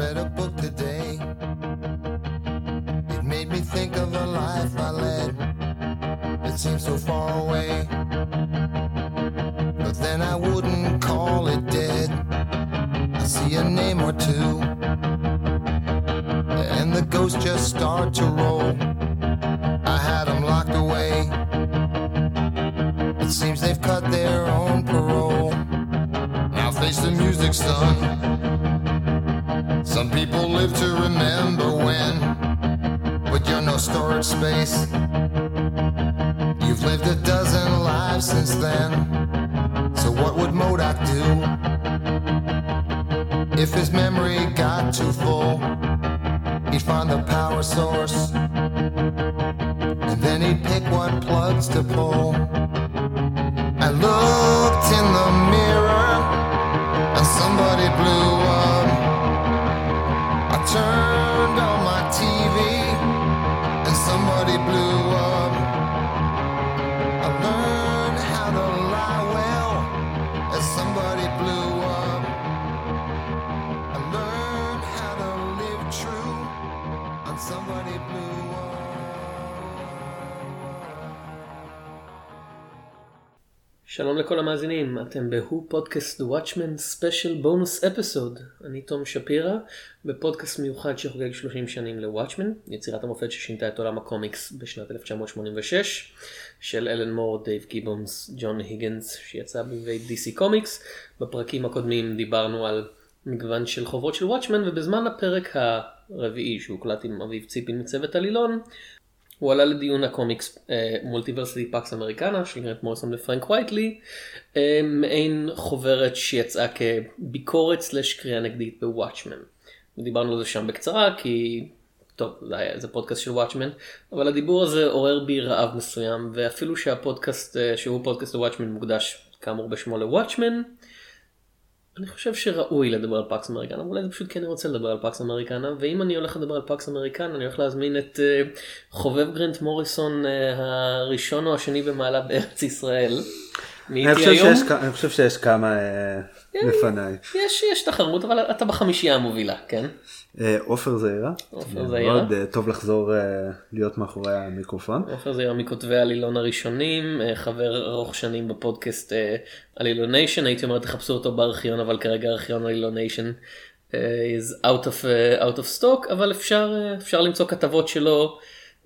read a book today. It made me think of the life I led. It seems so far away. But then I wouldn't call it dead. I see a name or two. And the ghosts just start to roll. לכל המאזינים, אתם ב-Who Podcasts The Watchmen special bonus episode. אני תום שפירא, בפודקאסט מיוחד שחוגג 30 שנים ל-Watchmen, יצירת המופת ששינתה את עולם הקומיקס בשנת 1986, של אלן מור, דייב גיבונס, ג'ון היגנס, שיצא בבית DC Comics. בפרקים הקודמים דיברנו על מגוון של חוברות של Watchmen, ובזמן הפרק הרביעי שהוקלט עם אביב ציפין מצוות עלילון, הוא עלה לדיון הקומיקס Multiversity Pax Americana של גרנט מוריסון ופרנק קווייטלי, אה, מעין חוברת שיצאה כביקורת slash קריאה נגדית ב-Watchmen. ודיברנו על זה שם בקצרה כי טוב זה, היה, זה פודקאסט של Watchmen אבל הדיבור הזה עורר בי רעב מסוים ואפילו שהפודקאסט אה, שהוא פודקאסט ל-Watchmen מוקדש כאמור בשמו ל-Watchmen. אני חושב שראוי לדבר על Pax Americana, אולי זה פשוט כי אני רוצה לדבר על Pax Americana, ואם אני הולך לדבר על Pax Americana, אני הולך להזמין את אה, חובב גרנט מוריסון uh, הראשון או השני במעלה בארץ ישראל. אני חושב היום? שיש אני חושב שיש כמה אה, לפניי. יש, יש תחרות, אבל אתה בחמישייה המובילה, כן? אה, עופר זעירה. עופר זעירה. מאוד אה, טוב לחזור להיות מאחורי המיקרופון. עופר זעירה מכותבי העלילון הראשונים, חבר ארוך שנים בפודקאסט עלילוניישן, הייתי אומר תחפשו אותו בארכיון, אבל כרגע ארכיון עלילוניישן is out of, out of stock, אבל אפשר, אפשר למצוא כתבות שלו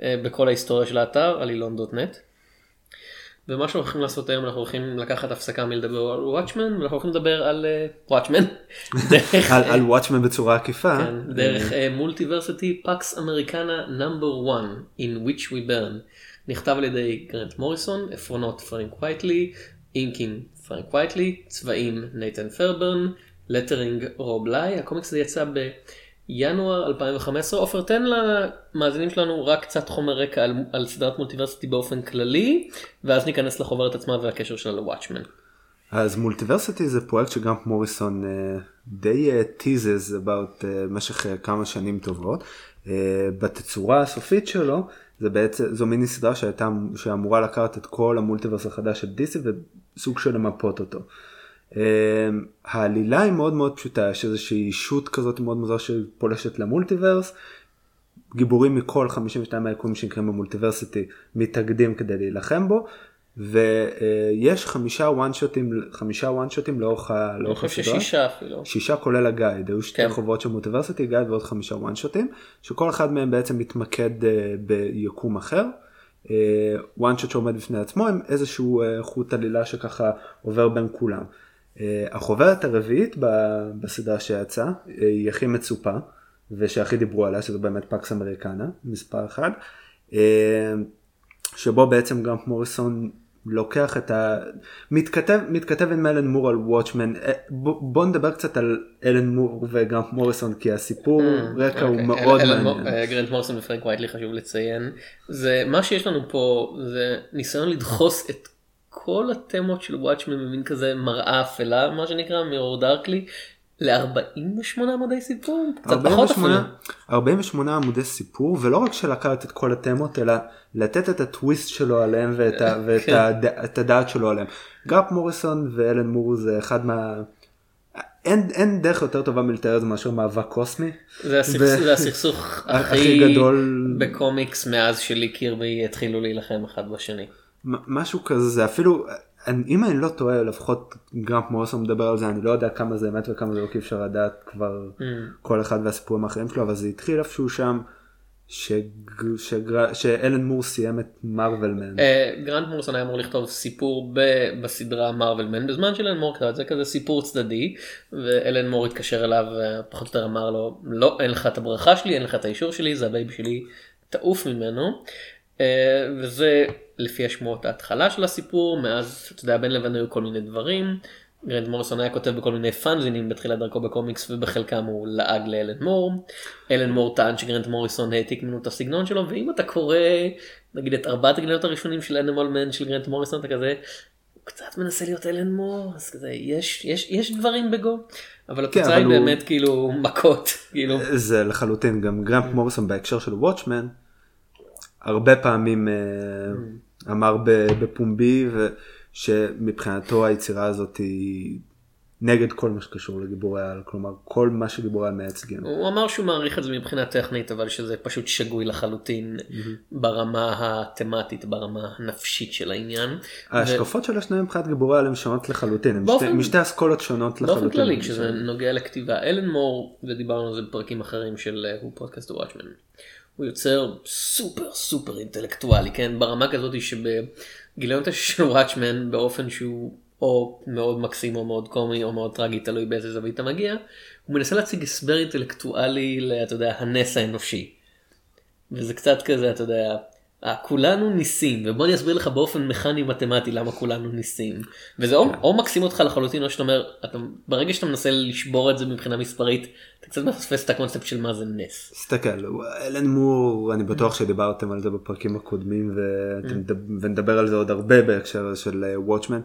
בכל ההיסטוריה של האתר, עלילון.נט. ומה שאנחנו הולכים לעשות היום, אנחנו הולכים לקחת הפסקה מלדבר על Watchmen, ואנחנו הולכים לדבר על Watchmen. על- על Watchmen בצורה עקיפה. כן, דרך Multiversity Pax Americana number 1 in which we burn נכתב על ידי גרנט מוריסון, עפרונות פרנק קווייטלי, inking פרנק קווייטלי, צבעים נייתן פיירברן, lettering רוב לי, הקומיקס הזה יצא בינואר 2015, עופר תן למאזינים שלנו רק קצת חומר רקע על, על סדרת Multiversity באופן כללי, ואז ניכנס לחוברת עצמה והקשר שלה ל-Watchmen. אז Multiversity זה פרויקט שגרנט מוריסון אה, די teased about אה, משך אה, כמה שנים טובות. אה, בתצורה הסופית שלו זה בעצם זו מיני סדרה שהייתה שאמורה לקחת את כל ה multiverse החדש של DC וסוג של למפות אותו. אה, העלילה היא מאוד מאוד פשוטה יש איזושהי ישות כזאת מאוד מוזרה שפולשת ל multiverse. גיבורים מכל 52 היקומים שנקראים ב-Multiversity מתאגדים כדי להילחם בו ויש חמישה one shot ים חמישה one shot ים לאורך, ה- אני חושב הסדרה. ששישה אפילו. שישה כולל ה guide, היו שתי כן. חוברות של Multiversity, guide ועוד חמישה one shot ים, שכל אחד מהם בעצם מתמקד אה, ביקום אחר. וואן שוט שעומד בפני עצמו עם איזשהו אה, חוט עלילה שככה עובר בין כולם. אה, החוברת הרביעית בסדרה שיצאה אה, היא הכי מצופה ושהכי דיברו עליה שזה באמת פקס אמריקנה מספר אחד. אה, שבו בעצם גם מוריסון לוקח את ה... מתכתב, מתכתב עם אלן מור על וואטשמן, בוא, נדבר קצת על אלן מור וגם מוריסון כי הסיפור רקע הוא אוקיי, מאוד אל- מעניין. גרנט מורסון ופרנק וייטלי חשוב לציין. זה מה שיש לנו פה זה ניסיון לדחוס את כל התמות של וואטשמן במין כזה מראה אפלה מה שנקרא מירור דארקלי ל-48 עמודי סיפור קצת פחות אפילו. 48, 48 עמודי סיפור ולא רק שלקחת את כל התמות אלא לתת את הטוויסט שלו עליהם ואת, ה, ואת כן. הד, את הדעת שלו עליהם. גרפ מוריסון ואלן מור זה אחד מה... אין, אין דרך יותר טובה מלתאר את זה מאשר מאבק קוסמי. זה הסכסוך, זה הסכסוך הכי הכי גדול. בקומיקס מאז שלי קירבי התחילו להילחם אחד בשני. משהו כזה זה אפילו אני- אם אני לא טועה לפחות גרמפ מוריסון מדבר על זה אני לא יודע כמה זה אמת וכמה זה לא כי אפשר לדעת כבר Mm. כל אחד והסיפורים האחרים שלו אבל זה התחיל איפשהו שם שג... שגר... שאלן מור סיים את מרווילמן. אה, גרנט מורסון היה אמור לכתוב סיפור ב- בסדרה Marvelman בזמן שאלן מור כתב את זה כזה סיפור צדדי ואלן מור התקשר אליו ופחות או יותר אמר לו לא אין לך את הברכה שלי אין לך את האישור שלי זה ה baby שלי תעוף ממנו אה, וזה לפי השמועות ההתחלה של הסיפור מאז אתה יודע בין לבין היו כל מיני דברים. גרנט מוריסון היה כותב בכל מיני פאנזינים בתחילת דרכו בקומיקס ובחלקם הוא לעג לאלן מור. אלן מור טען שגרנט מוריסון העתיק ממנו את הסגנון שלו ואם אתה קורא נגיד את ארבעת הגיליונות הראשונים של אנימל מן של גרנט מוריסון אתה כזה הוא קצת מנסה להיות אלן מור אז כזה יש יש יש דברים בגו אבל התוצאה אבל היא הוא- באמת כאילו מכות כאילו זה לחלוטין גם גרמפ מוריסון בהקשר של וואטשמן הרבה פעמים אה, אמר ב- בפומבי שמבחינתו היצירה הזאת היא נגד כל מה שקשור לגיבורי על כלומר כל מה שגיבורי על מייצגים. הוא אמר שהוא מעריך את זה מבחינה טכנית אבל שזה פשוט שגוי לחלוטין ברמה התמטית ברמה הנפשית של העניין. ההשקפות של השניים מבחינת גיבורי על הם שונות לחלוטין הם באופן- משתי- משתי אסכולות שונות לחלוטין. באופן כללי כשזה נוגע לכתיבה אלן מור ודיברנו על זה בפרקים אחרים של אה, הוא פודקאסט וואטשמן. הוא יוצר סופר סופר אינטלקטואלי כן ברמה כזאת שבגיליונות של וואטשמן באופן שהוא או מאוד מקסים או מאוד קומי או מאוד טרגי תלוי באיזה זווית אתה מגיע הוא מנסה להציג הסבר אינטלקטואלי לאתה יודע הנס האנושי. וזה קצת כזה אתה יודע כולנו ניסים ובוא אני אסביר לך באופן מכני מתמטי למה כולנו ניסים וזה או, או מקסים אותך לחלוטין או שאתה אומר אתה ברגע שאתה מנסה לשבור את זה מבחינה מספרית אתה קצת מפספס את הקונספט של מה זה נס. תסתכל אלן מור אני בטוח שדיברתם על זה בפרקים הקודמים מדב- ונדבר על זה עוד הרבה בהקשר של וואטשמן.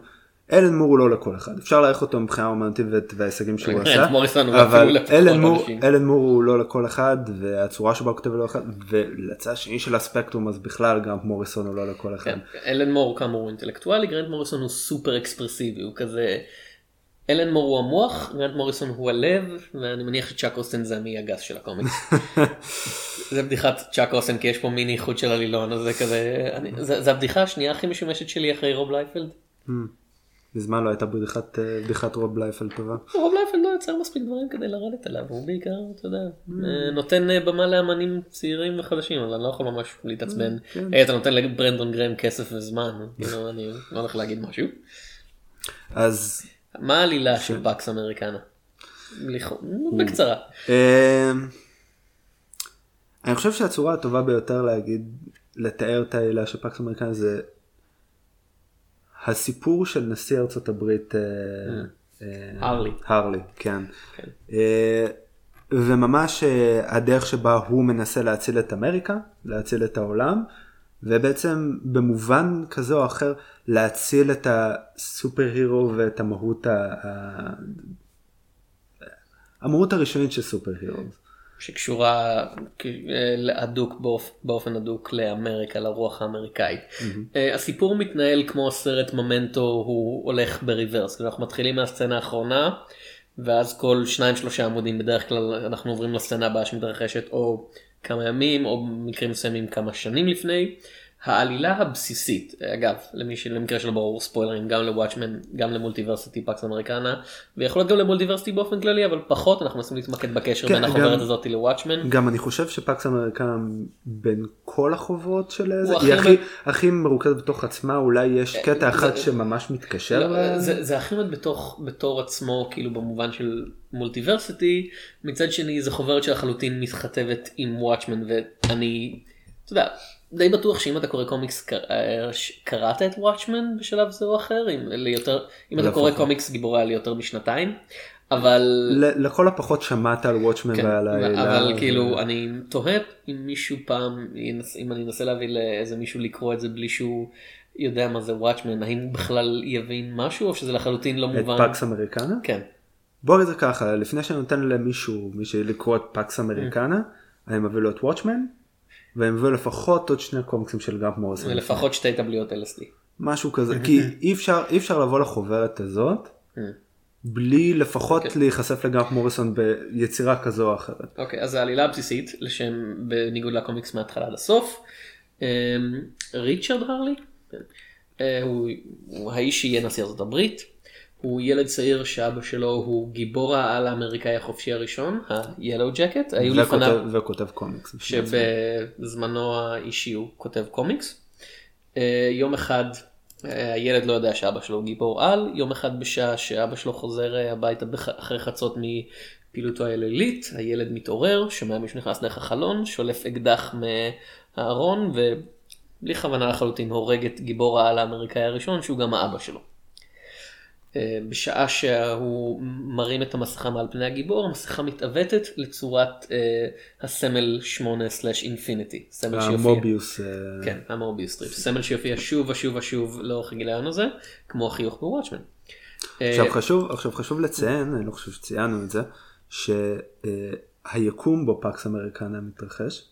אלן מור הוא לא לכל אחד אפשר להעריך אותו מבחינה אומנותית וההישגים שהוא גרנט עשה אבל אלן מור. אלן מור הוא לא לכל אחד והצורה שבה הוא כותב לא אחד ולצד השני של הספקטרום אז בכלל גרנט מוריסון הוא לא לכל אחד. כן, אלן מור כאמור הוא אינטלקטואלי גרנט מוריסון הוא סופר אקספרסיבי הוא כזה. אלן מור הוא המוח גרנט מוריסון הוא הלב ואני מניח שצ'אק אוסטן זה המעי הגס של הקומיקס. זה בדיחת צ'אק אוסטן כי יש פה מיני איחוד של עלילון אז זה כזה אני, זה, זה הבדיחה השנייה הכי משומשת שלי אחרי רוב לייפלד. מזמן לא הייתה בדיחת אה, בדיחת רוב לייפלד טובה. רוב לייפלד לא יוצר מספיק דברים כדי לרדת עליו הוא בעיקר אתה יודע אה, נותן אה, במה לאמנים צעירים וחדשים אבל אני לא יכול ממש להתעצבן. היי, אתה נותן לברנדון גרם כסף וזמן כאילו, אני לא הולך להגיד משהו. אז מה העלילה של פקס אמריקנה? לכאורה, בקצרה. אמ, אני חושב שהצורה הטובה ביותר להגיד, לתאר את העילה של פקס אמריקני זה הסיפור של נשיא ארצות הברית אה, אה, הרלי. הרלי, כן. כן. אה, וממש אה, הדרך שבה הוא מנסה להציל את אמריקה, להציל את העולם, ובעצם במובן כזה או אחר להציל את הסופר הירו ואת המהות. ה- המהות הראשונית של סופר הירו. שקשורה אה, הדוק באופ- באופן הדוק לאמריקה לרוח האמריקאית. אה, הסיפור מתנהל כמו סרט ממנטו הוא הולך בריברס אנחנו מתחילים מהסצנה האחרונה ואז כל שניים שלושה עמודים בדרך כלל אנחנו עוברים לסצנה הבאה שמתרחשת או כמה ימים או במקרים מסוימים כמה שנים לפני. העלילה הבסיסית אגב למי שלמקרה שלא ברור ספוילרים גם לוואטשמן גם למולטיברסיטי פקס אמריקנה ויכול להיות גם למולטיברסיטי באופן כללי אבל פחות אנחנו מנסים להתמקד בקשר כן, בין גם- החוברת הזאת לוואטשמן. גם אני חושב שפקס אמריקה בין כל החובות של זה, היא הכי הכי, מרוכזת בתוך עצמה, אולי יש קטע אחד זה- שממש מתקשר לא. זה, זה הכי מאוד בתוך, בתור עצמו כאילו במובן של מולטיברסיטי מצד שני זה חוברת שלחלוטין מתכתבת עם וואטשמן ואני אתה יודע די בטוח שאם אתה קורא קומיקס קר- אה, קראת את וואטשמן בשלב זה או אחר אם, ליותר, אם אתה קורא. קומיקס גיבורי על יותר משנתיים אבל ל- לכל הפחות שמעת על וואטשמן כן, ועל העילה. אבל כאילו אני תוהה אם מישהו פעם ינס- אם אני אנסה להביא לאיזה מישהו לקרוא את זה בלי שהוא יודע מה זה וואטשמן האם הוא בכלל יבין משהו או שזה לחלוטין לא את מובן. פקס אמריקנה? כן. בוא נגיד ככה, לפני שאני נותן למישהו, מישהי לקרוא את פקס אמריקנה, אני מביא לו את וואטשמן, ואני מביא לו לפחות עוד שני קומיקסים של גרמפ מוריסון. לפחות שתי טבליות LSD. משהו כזה, כי אי אפשר, אי אפשר לבוא לחוברת הזאת, בלי לפחות אוקיי. להיחשף לגרף מוריסון ביצירה כזו או אחרת. אוקיי, אז העלילה הבסיסית, לשם בניגוד לקומיקס מההתחלה עד הסוף, אמ, ריצ'רד הרלי, כן. אה, הוא, הוא האיש שיהיה נשיא ארצות הברית, הוא ילד צעיר שאבא שלו הוא גיבור העל האמריקאי החופשי הראשון, ה-Yellow Jacket, היו לפניו, וכותב, קומיקס. שבזמנו האישי הוא כותב קומיקס. אה, יום אחד אה, הילד לא יודע שאבא שלו הוא גיבור על, יום אחד בשעה שאבא שלו חוזר אה, הביתה אחרי חצות מפעילותו הלילית, הילד מתעורר, שומע מישהו נכנס דרך החלון, שולף אקדח מהארון ובלי כוונה לחלוטין הורג את גיבור העל האמריקאי הראשון שהוא גם האבא שלו. אה, בשעה שהוא מרים את המסכה מעל פני הגיבור, המסכה מתעוותת לצורת אה, הסמל 8/אינפיניטי. סמל שיופיע. המוביוס. אה, כן, ה Mobius strip. סמל שיופיע שוב ושוב ושוב לאורך הגיליון הזה, כמו החיוך בוואטשמן. עכשיו אה, חשוב, עכשיו חשוב לציין, אני לא חושב שציינו את זה, שהיקום בו פאקס אמריקנה מתרחש,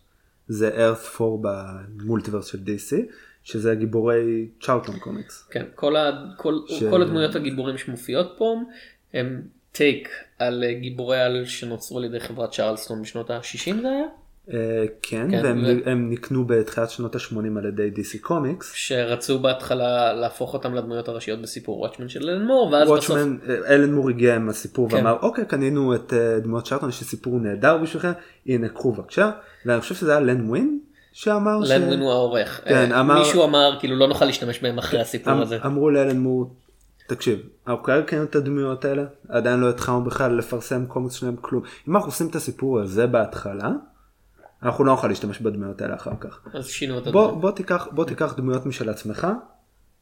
זה earth 4 ב multiverse של DC, שזה גיבורי צ'רלטון קומיקס. כן, כל, ה, כל, ש- כל הדמויות הגיבורים שמופיעות פה הם take על אה, גיבורי על שנוצרו על ידי חברת צ'רלטון בשנות ה-60 זה היה? אה, כן, כן, והם ו- נקנו בתחילת שנות ה-80 על ידי DC קומיקס. שרצו בהתחלה להפוך אותם לדמויות הראשיות בסיפור וואטשמן של אלן מור, ואז בסוף... וואטשמן, אה, אלן מור הגיע עם הסיפור כן. ואמר אוקיי קנינו את דמויות צ'ארטון יש לי סיפור נהדר בשבילכם הנה קחו בבקשה ואני חושב שזה היה לן ווין שאמר ש- ווין הוא העורך. כן, אה, אמר- מישהו אמר כאילו לא נוכל להשתמש בהם אחרי הסיפור אמ- הזה. אמרו לאלן מור תקשיב אנחנו כרגע קנינו את הדמויות האלה עדיין לא התחלנו בכלל לפרסם קומיקס שלהם כלום אם אנחנו עושים את הסיפור הזה בהתחלה אנחנו לא נוכל להשתמש בדמויות האלה אחר כך. אז שינו את בוא, הדמות. בוא, תיקח, בוא תיקח דמויות משל עצמך,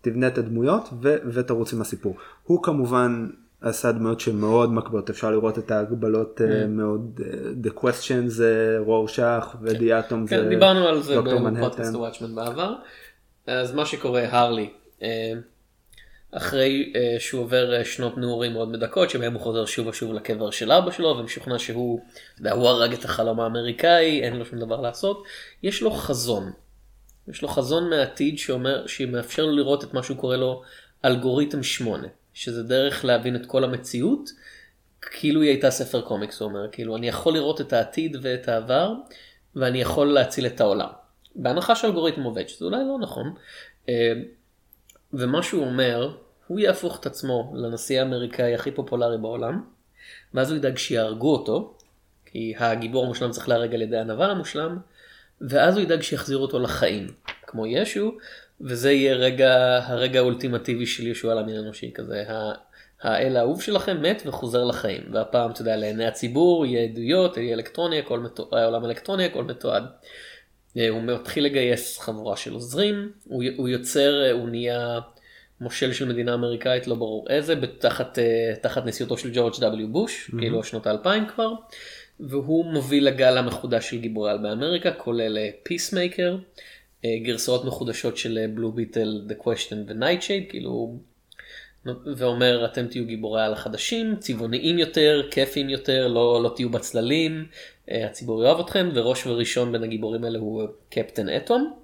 תבנה את הדמויות ו, ותרוץ עם הסיפור. הוא כמובן עשה דמויות שמאוד מקבילות, אפשר לראות את ההגבלות אה, מאוד, אה, The Question זה רורשך ו-The Atom כן, זה דיברנו על זה בפודקאסט. וואטשמן בעבר. אז מה שקורה, הרלי, אה, אחרי אה, שהוא עובר אה, שנות נעורים מאוד מדכאות, שבהם הוא חוזר שוב ושוב לקבר של אבא שלו, ומשוכנע שהוא, הוא הרג את החלום האמריקאי, אין לו שום דבר לעשות, יש לו חזון. יש לו חזון מהעתיד שאומר, שמאפשר לו לראות את מה שהוא קורא לו אלגוריתם 8, שזה דרך להבין את כל המציאות, כאילו היא הייתה ספר קומיקס, הוא אומר, כאילו אני יכול לראות את העתיד ואת העבר, ואני יכול להציל את העולם. בהנחה שאלגוריתם עובד, שזה אולי לא נכון. אה, ומה שהוא אומר, הוא יהפוך את עצמו לנשיא האמריקאי הכי פופולרי בעולם, ואז הוא ידאג שיהרגו אותו, כי הגיבור המושלם צריך להרג על ידי הנבל המושלם, ואז הוא ידאג שיחזירו אותו לחיים, כמו ישו, וזה יהיה רגע, הרגע האולטימטיבי של ישו על המין האנושי, כזה, האל האהוב שלכם מת וחוזר לחיים, והפעם, אתה יודע, לעיני הציבור יהיה עדויות, יהיה אלקטרוני, הכל מתועד, העולם אלקטרוני, הכל מתועד. אה, הוא מתחיל לגייס חבורה של עוזרים, הוא, הוא יוצר, אה, הוא נהיה מושל של מדינה אמריקאית, לא ברור איזה, תחת, אה, תחת נשיאותו של ג'ורג' W בוש, mm-hmm. כאילו שנות האלפיים כבר, והוא מוביל לגל המחודש של גיבורי על באמריקה, כולל פיסמייקר, גרסאות מחודשות של בלו ביטל, The Question ו-Nightshade, כאילו, ואומר אתם תהיו גיבורי על החדשים, צבעוניים יותר, כיפיים יותר, לא, לא תהיו בצללים, אה, הציבור יאהב אתכם, וראש וראשון בין הגיבורים האלה הוא קפטן אטום,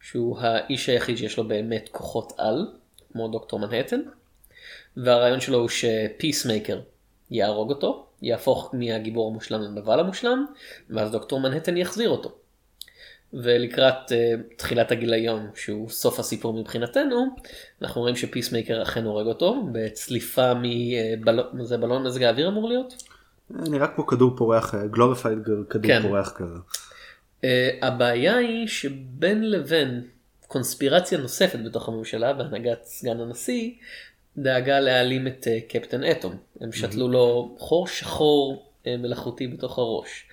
שהוא האיש היחיד שיש לו באמת כוחות על, כמו דוקטור מנהטן, והרעיון שלו הוא שפיסמייקר יהרוג אותו, יהפוך מהגיבור המושלם לנבל המושלם, ואז דוקטור מנהטן יחזיר אותו. ולקראת uh, תחילת הגיליון, שהוא סוף הסיפור מבחינתנו, אנחנו רואים שפיסמייקר אכן הורג אותו, בצליפה מבלון, זה בלון מזג האוויר אמור להיות? נראה כמו כדור פורח, glorified כדור כן. פורח כזה. Uh, הבעיה היא שבין לבין קונספירציה נוספת בתוך הממשלה והנהגת סגן הנשיא, דאגה להעלים את uh, קפטן אטום. הם שתלו לו חור שחור uh, מלאכותי בתוך הראש.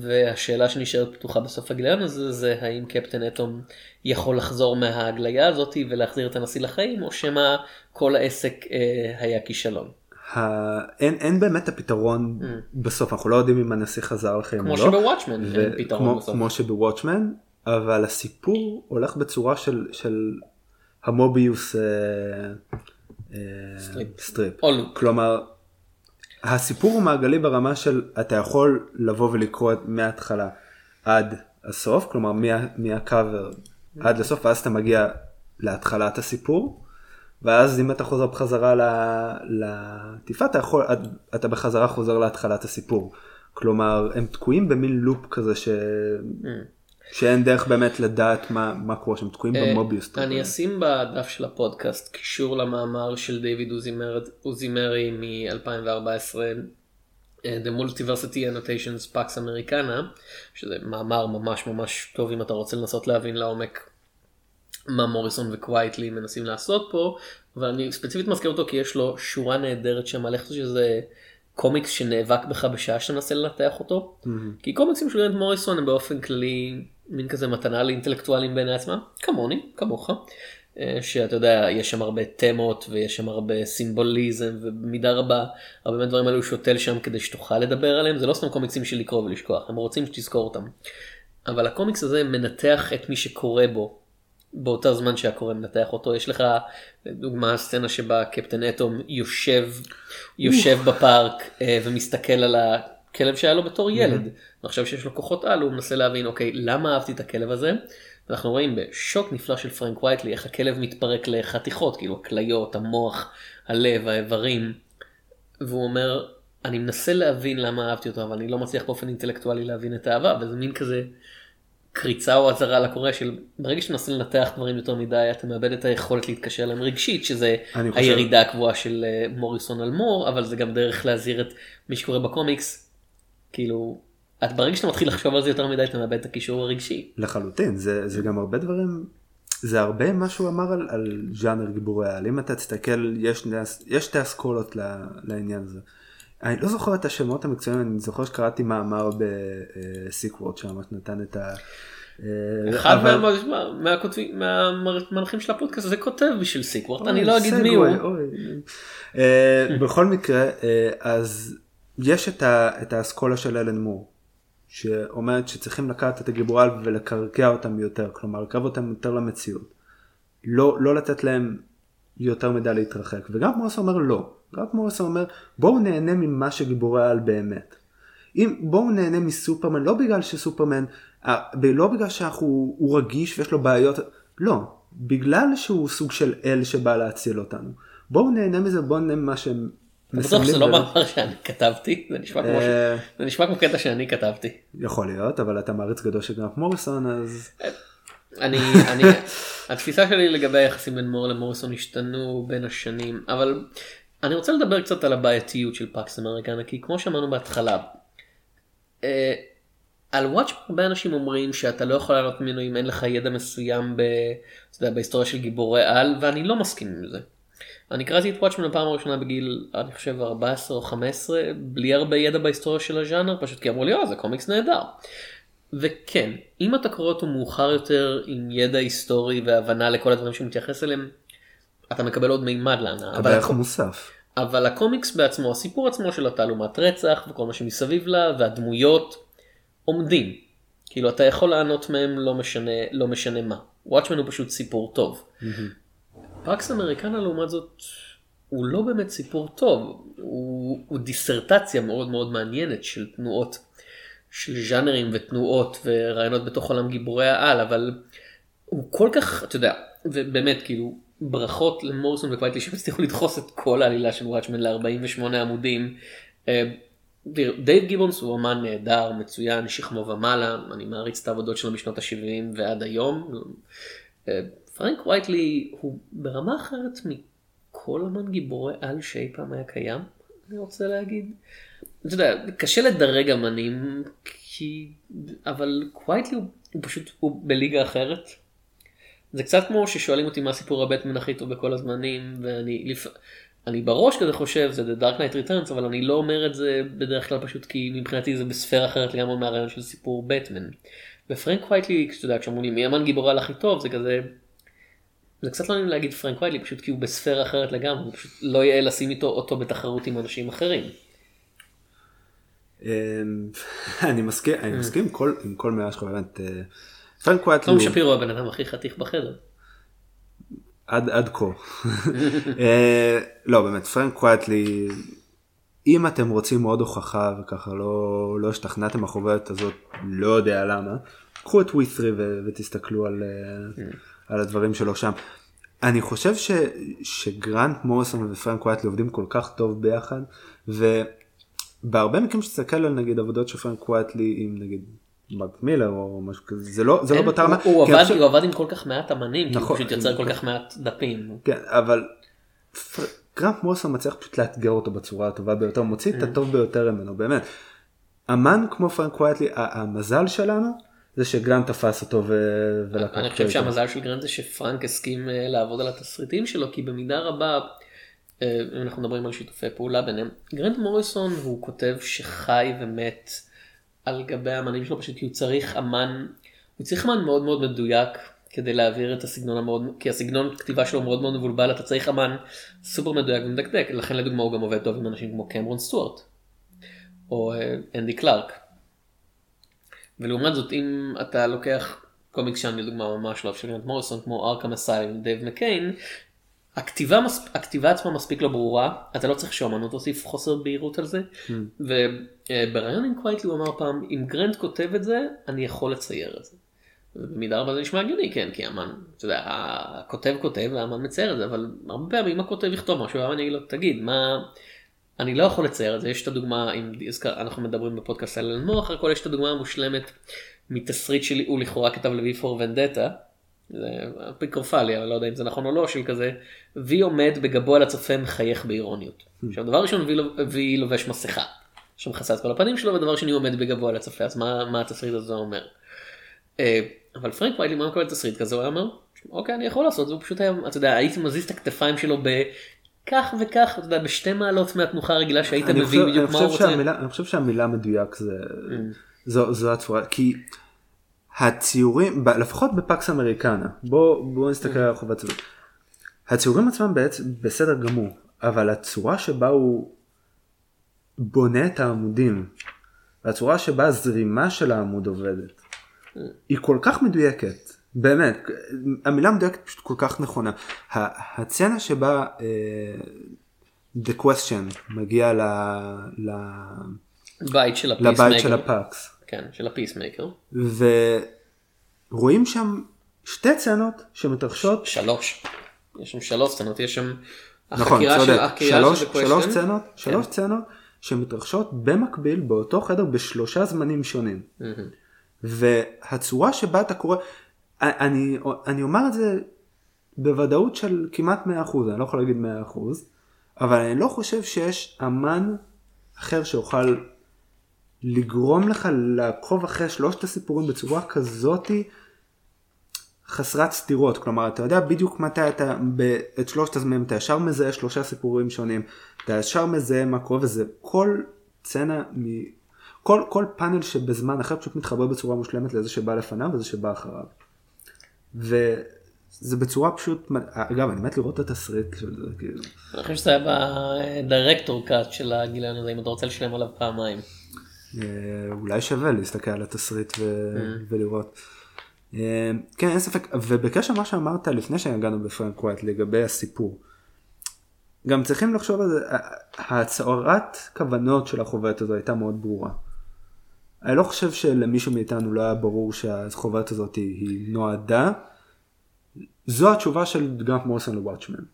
והשאלה שנשארת פתוחה בסוף הגיליון הזה זה האם קפטן אטום יכול לחזור מההגליה הזאת ולהחזיר את הנשיא לחיים או שמא כל העסק אה, היה כישלון. ה- אין, אין באמת הפתרון Mm. בסוף אנחנו לא יודעים אם הנשיא חזר לחיים כמו או לא. שבוואטשמן ו- אין פתרון כמו, בסוף. כמו שבוואטשמן אבל הסיפור הולך בצורה של, של ה Mobius אה, אה, strip. strip. כלומר הסיפור הוא מעגלי ברמה של אתה יכול לבוא ולקרוא מההתחלה עד הסוף כלומר מה, מהקאבר עד לסוף ואז אתה מגיע להתחלת הסיפור ואז אם אתה חוזר בחזרה לעטיפה אתה יכול, אתה בחזרה חוזר להתחלת הסיפור. כלומר הם תקועים במין לופ כזה ש... Mm. שאין דרך באמת לדעת מה, מה קורה שהם תקועים אה, במוביוס. אני אשים בדף של הפודקאסט קישור למאמר של דיוויד אוזימרי מ-2014, The Multiversity Annotations Pax Americana, שזה מאמר ממש ממש טוב אם אתה רוצה לנסות להבין לעומק מה מוריסון וקווייטלי מנסים לעשות פה, אבל אני ספציפית מזכיר אותו כי יש לו שורה נהדרת שם על איך שזה קומיקס שנאבק בך בשעה שאתה מנסה לנתח אותו. Mm-hmm. כי קומיקסים של גרנט מוריסון הם באופן כללי מין כזה מתנה לאינטלקטואלים בעיני עצמם, כמוני, כמוך. אה, שאתה יודע, יש שם הרבה תמות ויש שם הרבה סימבוליזם ובמידה רבה, הרבה מהדברים האלו הוא שותל שם כדי שתוכל לדבר עליהם, זה לא סתם קומיקסים של לקרוא ולשכוח, הם רוצים שתזכור אותם. אבל הקומיקס הזה מנתח את מי שקורא בו באותה זמן שהקורא מנתח אותו יש לך דוגמה סצנה שבה קפטן אטום יושב יושב בפארק אה, ומסתכל על הכלב שהיה לו בתור ילד ועכשיו שיש לו כוחות על הוא מנסה להבין אוקיי למה אהבתי את הכלב הזה. אנחנו רואים בשוק נפלא של פרנק וייטלי איך הכלב מתפרק לחתיכות כאילו הכליות המוח הלב האיברים. והוא אומר אני מנסה להבין למה אהבתי אותו אבל אני לא מצליח באופן אינטלקטואלי להבין את האהבה וזה מין כזה. קריצה או אזהרה לקורא של ברגע שאתה מנסה לנתח דברים יותר מדי אתה מאבד את היכולת להתקשר להם רגשית שזה חושב- הירידה הקבועה של אה, מוריסון על מור אבל זה גם דרך להזהיר את מי שקורא בקומיקס כאילו את ברגע שאתה מתחיל לחשוב על זה יותר מדי אתה מאבד את הקישור הרגשי. לחלוטין זה, זה גם הרבה דברים זה הרבה מה שהוא אמר על, על ז'אנר גיבורי העל אם אתה תסתכל יש, יש שתי אסכולות לעניין הזה. אני לא זוכר את השמות המקצועיים אני זוכר שקראתי מאמר ב Sequart שממש נתן את ה... אה, אחד אבל- מה- מה- מהכותבים מהמנחים של הפודקאסט הזה כותב בשביל Sequart אני לא אגיד מי הוא. אה, בכל מקרה אה, אז יש את ה- את האסכולה של אלן מור. שאומרת שצריכים לקחת את הגיבורי על ולקרקע אותם יותר כלומר לקרב אותם יותר למציאות. לא, לא לתת להם יותר מדי להתרחק וגם מוריס אומר לא. גם מוריס אומר בואו נהנה ממה שגיבורי על באמת. אם בואו נהנה מסופרמן לא בגלל שסופרמן אה, לא בגלל שאנחנו הוא רגיש ויש לו בעיות לא בגלל שהוא סוג של אל שבא להציל אותנו בואו נהנה מזה בואו נהנה ממה שהם בטוח שזה לא מאמר שאני כתבתי זה נשמע כמו ש- אה, זה נשמע כמו קטע שאני כתבתי. יכול להיות אבל אתה מעריץ גדול של גרף מוריסון אז אני, אני, התפיסה שלי לגבי היחסים בין מור למוריסון השתנו בין השנים, אבל אני רוצה לדבר קצת על הבעייתיות של פאקס אמריקנה, כי כמו שאמרנו בהתחלה, אה, על וואטשמן הרבה אנשים אומרים שאתה לא יכול ליהנות ממנו אם אין לך ידע מסוים ב, יודע, בהיסטוריה של גיבורי על, ואני לא מסכים עם זה. אני קראתי את וואטשמן בפעם הראשונה בגיל, אני חושב 14 או 15, בלי הרבה ידע בהיסטוריה של הז'אנר, פשוט כי אמרו לי, אה, זה קומיקס נהדר. וכן, אם אתה קורא אותו מאוחר יותר עם ידע היסטורי והבנה לכל הדברים שהוא מתייחס אליהם, אתה מקבל עוד מימד להנאה. אתה אבל, בערך מוסף. אבל הקומיקס בעצמו, הסיפור עצמו של התעלומת רצח וכל מה שמסביב לה והדמויות עומדים. כאילו אתה יכול ליהנות מהם לא משנה, לא משנה מה. וואטשמן הוא פשוט סיפור טוב. פאקס אמריקנה לעומת זאת הוא לא באמת סיפור טוב, הוא, הוא דיסרטציה מאוד מאוד מעניינת של תנועות, של ז'אנרים ותנועות ורעיונות בתוך עולם גיבורי העל, אבל הוא כל כך, אתה יודע, ובאמת כאילו ברכות למוריסון וקווייטלי שהם הצליחו לדחוס את כל העלילה של וואטשמן ל-48 עמודים. אה, דייב גיבונס הוא אמן נהדר, מצוין, משכמו ומעלה, אני מעריץ את העבודות שלו משנות ה-70 ועד היום. אה, פרנק קווייטלי הוא ברמה אחרת מכל אמן גיבורי על שאי פעם היה קיים, אני רוצה להגיד. אתה יודע, קשה לדרג אמנים, כי... אבל קווייטלי הוא, הוא פשוט, הוא בליגה אחרת. זה קצת כמו ששואלים אותי מה סיפור הבטמן הכי טוב בכל הזמנים, ואני לפ... אני בראש כזה חושב זה The Dark Knight Returns, אבל אני לא אומר את זה בדרך כלל פשוט כי מבחינתי זה בספירה אחרת לגמרי מהרעיון של סיפור בטמן. ופרנק קווייטלי, אתה יודע, כשאומרים לי מי אמן גיבורי על הכי טוב, זה כזה... זה קצת לא נעים להגיד פרנק קווייטלי, פשוט כי הוא בספירה אחרת לגמרי, הוא פשוט לא יאה לשים איתו אותו בתחרות עם אנשים אחרים. אמ, אני מסכים אני מסכים עם כל- עם כל מילה שלך באמת. פרנק תום הוא- שפירו הבן אדם הכי חתיך בחדר. עד עד כה. אה, לא באמת פרנק וייטלי אם אתם רוצים עוד הוכחה וככה לא לא השתכנעתם מהחוברת הזאת לא יודע למה קחו את ווית'רי ו- ותסתכלו על אה, על הדברים שלו שם. אני חושב ש, שגרנט מוריסון ופרנק ווייטלי עובדים כל כך טוב ביחד ובהרבה מקרים שתסתכל על נגיד עבודות של פרנק קווייטלי עם נגיד מרק מילר או משהו כזה זה לא זה לא אין, באותה רמה. הוא, הוא, עבד, חושב- הוא עבד עם כל כך מעט אמנים, כי הוא נכון. פשוט יוצר כל כך מעט דפים. כן, אבל גרנט מוריסון מצליח פשוט לאתגר אותו בצורה הטובה ביותר, הוא מוציא Mm. את הטוב ביותר ממנו, באמת. אמן כמו פרנק קווייטלי, המזל שלנו זה שגרנט תפס אותו ו- ולקח אני חושב. שהמזל של גרנט זה שפרנק הסכים אה, לעבוד על התסריטים שלו, כי במידה רבה, אה, אם אנחנו מדברים על שיתופי פעולה ביניהם, גרנט מוריסון הוא כותב שחי ומת על גבי האמנים שלו, פשוט כי הוא צריך אמן, הוא צריך אמן מאוד מאוד מדויק כדי להעביר את הסגנון המאוד, כי הסגנון כתיבה שלו מאוד מאוד מבולבל, אתה צריך אמן סופר מדויק ומדקדק, לכן לדוגמה הוא גם עובד טוב עם אנשים כמו קמרון סטוארט, או אה, אנדי קלארק. ולעומת זאת אם אתה לוקח קומיקס שאני לדוגמה ממש לא אוהב של מוריסון כמו Arkham Asylum דייב מקין הכתיבה, מס... הכתיבה עצמה מספיק לא ברורה אתה לא צריך שהאמנות תוסיף חוסר בהירות על זה. ובריאיון עם קווייטלי הוא אמר פעם אם גרנט כותב את זה אני יכול לצייר את זה. ובמידה רבה זה נשמע הגיוני כן כי האמן אתה יודע הכותב כותב והאמן מצייר את זה אבל הרבה פעמים הכותב יכתוב משהו והאמן יגיד לו תגיד מה אני לא יכול לצייר את זה, יש את הדוגמה, אם אנחנו מדברים בפודקאסט על אלן מור, אחרי הכל יש את הדוגמה המושלמת מתסריט שלי, הוא לכאורה כתב לוי פור ונדטה, זה אפיקרופלי, אבל לא יודע אם זה נכון או לא, של כזה, וי עומד בגבו על הצופה מחייך באירוניות. עכשיו דבר ראשון, וי, וי לובש מסכה, שמכסה את כל הפנים שלו, ודבר שני הוא עומד בגבו על הצופה, אז מה, מה התסריט הזה אומר? אה, אבל פרנק ויילי, מה קורה תסריט כזה, הוא היה אומר, אוקיי, אני יכול לעשות, זה, הוא פשוט היה, אתה יודע, הייתי מזיז את הכתפיים שלו בכך וכך, אתה יודע, בשתי מעלות מהתנוחה הרגילה שהיית אני מבין חושב- בדיוק אני מה הוא רוצה. אני חושב שהמילה מדויק זה Mm. זו זו הצורה כי הציורים לפחות בפקס אמריקנה בוא בוא נסתכל Mm. על החובת צבאית. הציורים עצמם בעצם בסדר גמור אבל הצורה שבה הוא בונה את העמודים והצורה שבה הזרימה של העמוד עובדת. היא כל כך מדויקת באמת המילה מדויקת פשוט כל כך נכונה הצצנה שבה אה, The Question מגיע ל... ל... בית של לבית של. הפאקס כן, של הפיסמייקר. ורואים שם שתי צנות שמתרחשות שלוש. יש שם שלוש סצנות, יש שם נכון צודק שלוש, שלוש Question. צנות שלוש צנות שמתרחשות במקביל באותו חדר בשלושה זמנים שונים מהמם. והצורה שבה אתה קורא אני אני אומר את זה בוודאות של כמעט 100% אני לא יכול להגיד 100% אבל אני לא חושב שיש אמן אחר שיוכל לגרום לך לעקוב אחרי שלושת הסיפורים בצורה כזאתי חסרת סתירות כלומר אתה יודע בדיוק מתי אתה את שלושת הזמנים אתה ישר מזהה שלושה סיפורים שונים אתה ישר מזהה מה קורה וזה כל סצנה מ... כל, כל פאנל שבזמן אחר פשוט מתחבר בצורה מושלמת לזה שבא לפניו וזה שבא אחריו. וזה בצורה פשוט, אגב אני מת לראות את התסריט של זה כאילו. אני חושב שזה היה בדירקטור קאט של הגיליון הזה, אם אתה רוצה לשלם עליו פעמיים. אולי שווה להסתכל על התסריט ו... ולראות. אה, כן אין ספק ובקשר למה שאמרת לפני שהגענו בפרנק ווייט לגבי הסיפור. גם צריכים לחשוב על זה, הצהרת כוונות של החוברת הזו הייתה מאוד ברורה. אני לא חושב שלמישהו מאיתנו לא היה ברור שהחוברת הזאת היא, היא נועדה. זו התשובה של גרנט מורסון לוואטשמן.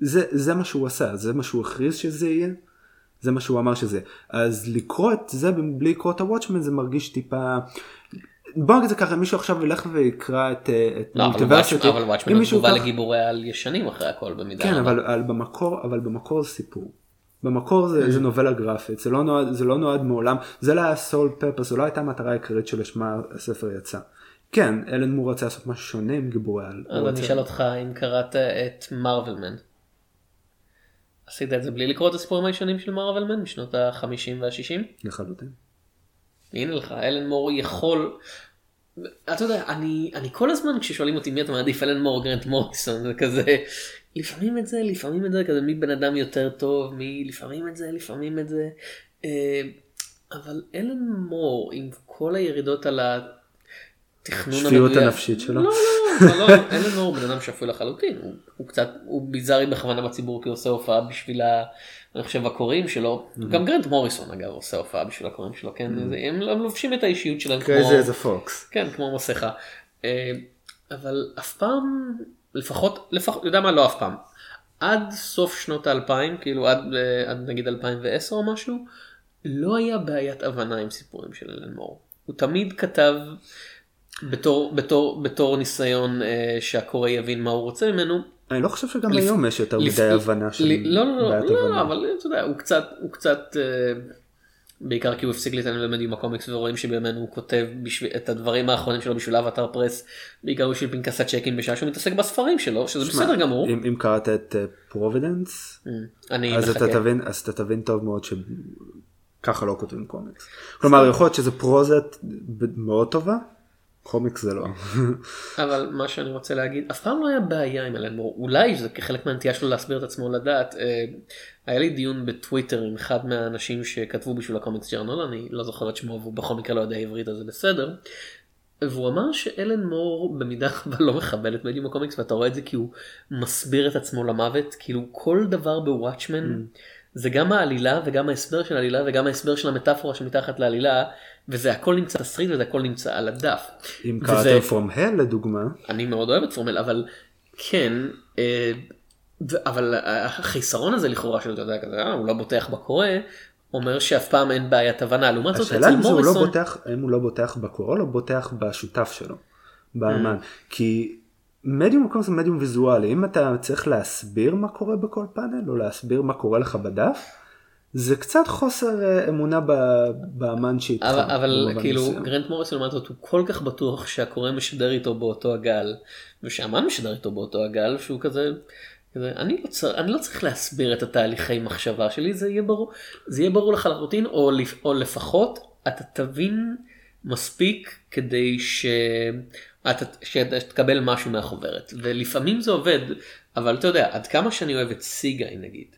זה, זה מה שהוא עשה, זה מה שהוא הכריז שזה יהיה. זה מה שהוא אמר שזה. אז לקרוא את זה בלי לקרוא את הוואטשמן זה מרגיש טיפה... בוא נגיד את זה ככה, מישהו עכשיו ילך ויקרא את, אה, את לא, אבל וואטשמן- אבל וואטשמן הוא תגובה לגיבורי על ישנים אחרי הכל במידה כן. אבל, אבל במקור, אבל במקור זה סיפור. במקור זה, Mm. זה נובלה גרפית, זה לא, נועד, זה לא נועד מעולם, זה לא היה סול פרפס, זו לא הייתה המטרה העיקרית שלשמה הספר יצא. כן, אלן מור רצה לעשות משהו שונה עם גיבורי על. הוא אני אשאל אותך אם קראת את מרווילמן. עשית את זה בלי לקרוא את הסיפורים הישנים של מרווילמן משנות ה-50 וה-60? לחלוטין. הנה לך, אלן מור יכול... אתה יודע, אני, אני כל הזמן כששואלים אותי מי אתה מעדיף, אלן מור גרנט מוריסון, זה כזה, לפעמים את זה, לפעמים את זה, כזה מי בן אדם יותר טוב, מי לפעמים את זה, לפעמים את זה. אה, אבל אלן מור, עם כל הירידות על התכנון שפיות הנפשית שלו. לא, לא, לא, אלן מור הוא בן אדם שפוי לחלוטין, הוא, הוא קצת, הוא ביזארי בכוונה בציבור כי הוא עושה הופעה בשביל ה... אני חושב הקוראים שלו, גם גרנט מוריסון אגב עושה הופעה בשביל הקוראים שלו, כן, הם הם לובשים את האישיות שלהם כמו, crazy as a fox. כן, כמו מסכה, אה, אבל אף פעם לפחות, לפחות, יודע מה, לא אף פעם. עד סוף שנות האלפיים, כאילו עד, אה, עד נגיד 2010 או משהו, לא היה בעיית הבנה עם סיפורים של אלן מור. הוא תמיד כתב בתור, בתור, בתור ניסיון אה, שהקורא יבין מה הוא רוצה ממנו. אני לא חושב שגם לפ- היום יש יותר לפ- מדי הבנה של ל- לא, לא, לא, לא, לא. אבל אתה יודע, הוא קצת, הוא קצת, אה, בעיקר כי הוא הפסיק להתעניין במדיום הקומיקס ורואים שבימינו הוא כותב בשביל, את הדברים האחרונים שלו בשביל אבטר פרס, בעיקר בשביל פנקס הצ'קים בשעה שהוא מתעסק בספרים שלו, שזה שמע, בסדר גמור. אם, אם קראת את Providence, אני אז אתה. תבין, אז אתה תבין טוב מאוד שככה לא כותבים קומיקס. כלומר, יכול להיות שזה פרוזת מאוד טובה, קומיקס זה לא. אבל מה שאני רוצה להגיד, אף פעם לא היה בעיה עם אלן מור, אולי זה כחלק מהנטייה שלו להסביר את עצמו לדעת. אה, היה לי דיון בטוויטר עם אחד מהאנשים שכתבו בשביל ה Comics Journal, אני לא זוכר את שמו והוא בכל מקרה לא יודע עברית אז זה בסדר. והוא אמר שאלן מור במידה רבה לא מכבד את מדיום הקומיקס ואתה רואה את זה כי הוא מסביר את עצמו למוות כאילו כל דבר בוואטשמן זה גם העלילה וגם ההסבר של העלילה וגם ההסבר של המטאפורה שמתחת לעלילה וזה הכל נמצא תסריט וזה הכל נמצא על הדף. אם וזה- קראתם From Hell לדוגמה, אני מאוד אוהב את פורמל אבל כן אה, אבל החיסרון הזה לכאורה שאתה יודע כזה אה, הוא לא בוטח בקורא אומר שאף פעם אין בעיית הבנה לעומת זאת השאלה אצל אם זה הוא לא מוריסון בוטח, האם הוא לא בוטח בקורא או לא בוטח בשותף שלו, באמן. Mm. כי מדיום מקום זה מדיום ויזואלי, אם אתה צריך להסביר מה קורה בכל פאנל, או להסביר מה קורה לך בדף, זה קצת חוסר אה, אמונה באמן שאיתך. אבל, אבל כאילו מסוים. גרנט מוריס לעומת זאת הוא כל כך בטוח שהקורא משדר איתו באותו הגל ושהאמן משדר איתו באותו הגל שהוא כזה. כזה אני, לא צר, אני לא צריך להסביר את התהליכי מחשבה שלי זה יהיה ברור זה יהיה ברור לך לחלוטין או, או לפחות אתה תבין מספיק כדי שאתה, שתקבל משהו מהחוברת ולפעמים זה עובד אבל אתה יודע עד כמה שאני אוהב את סיגאי נגיד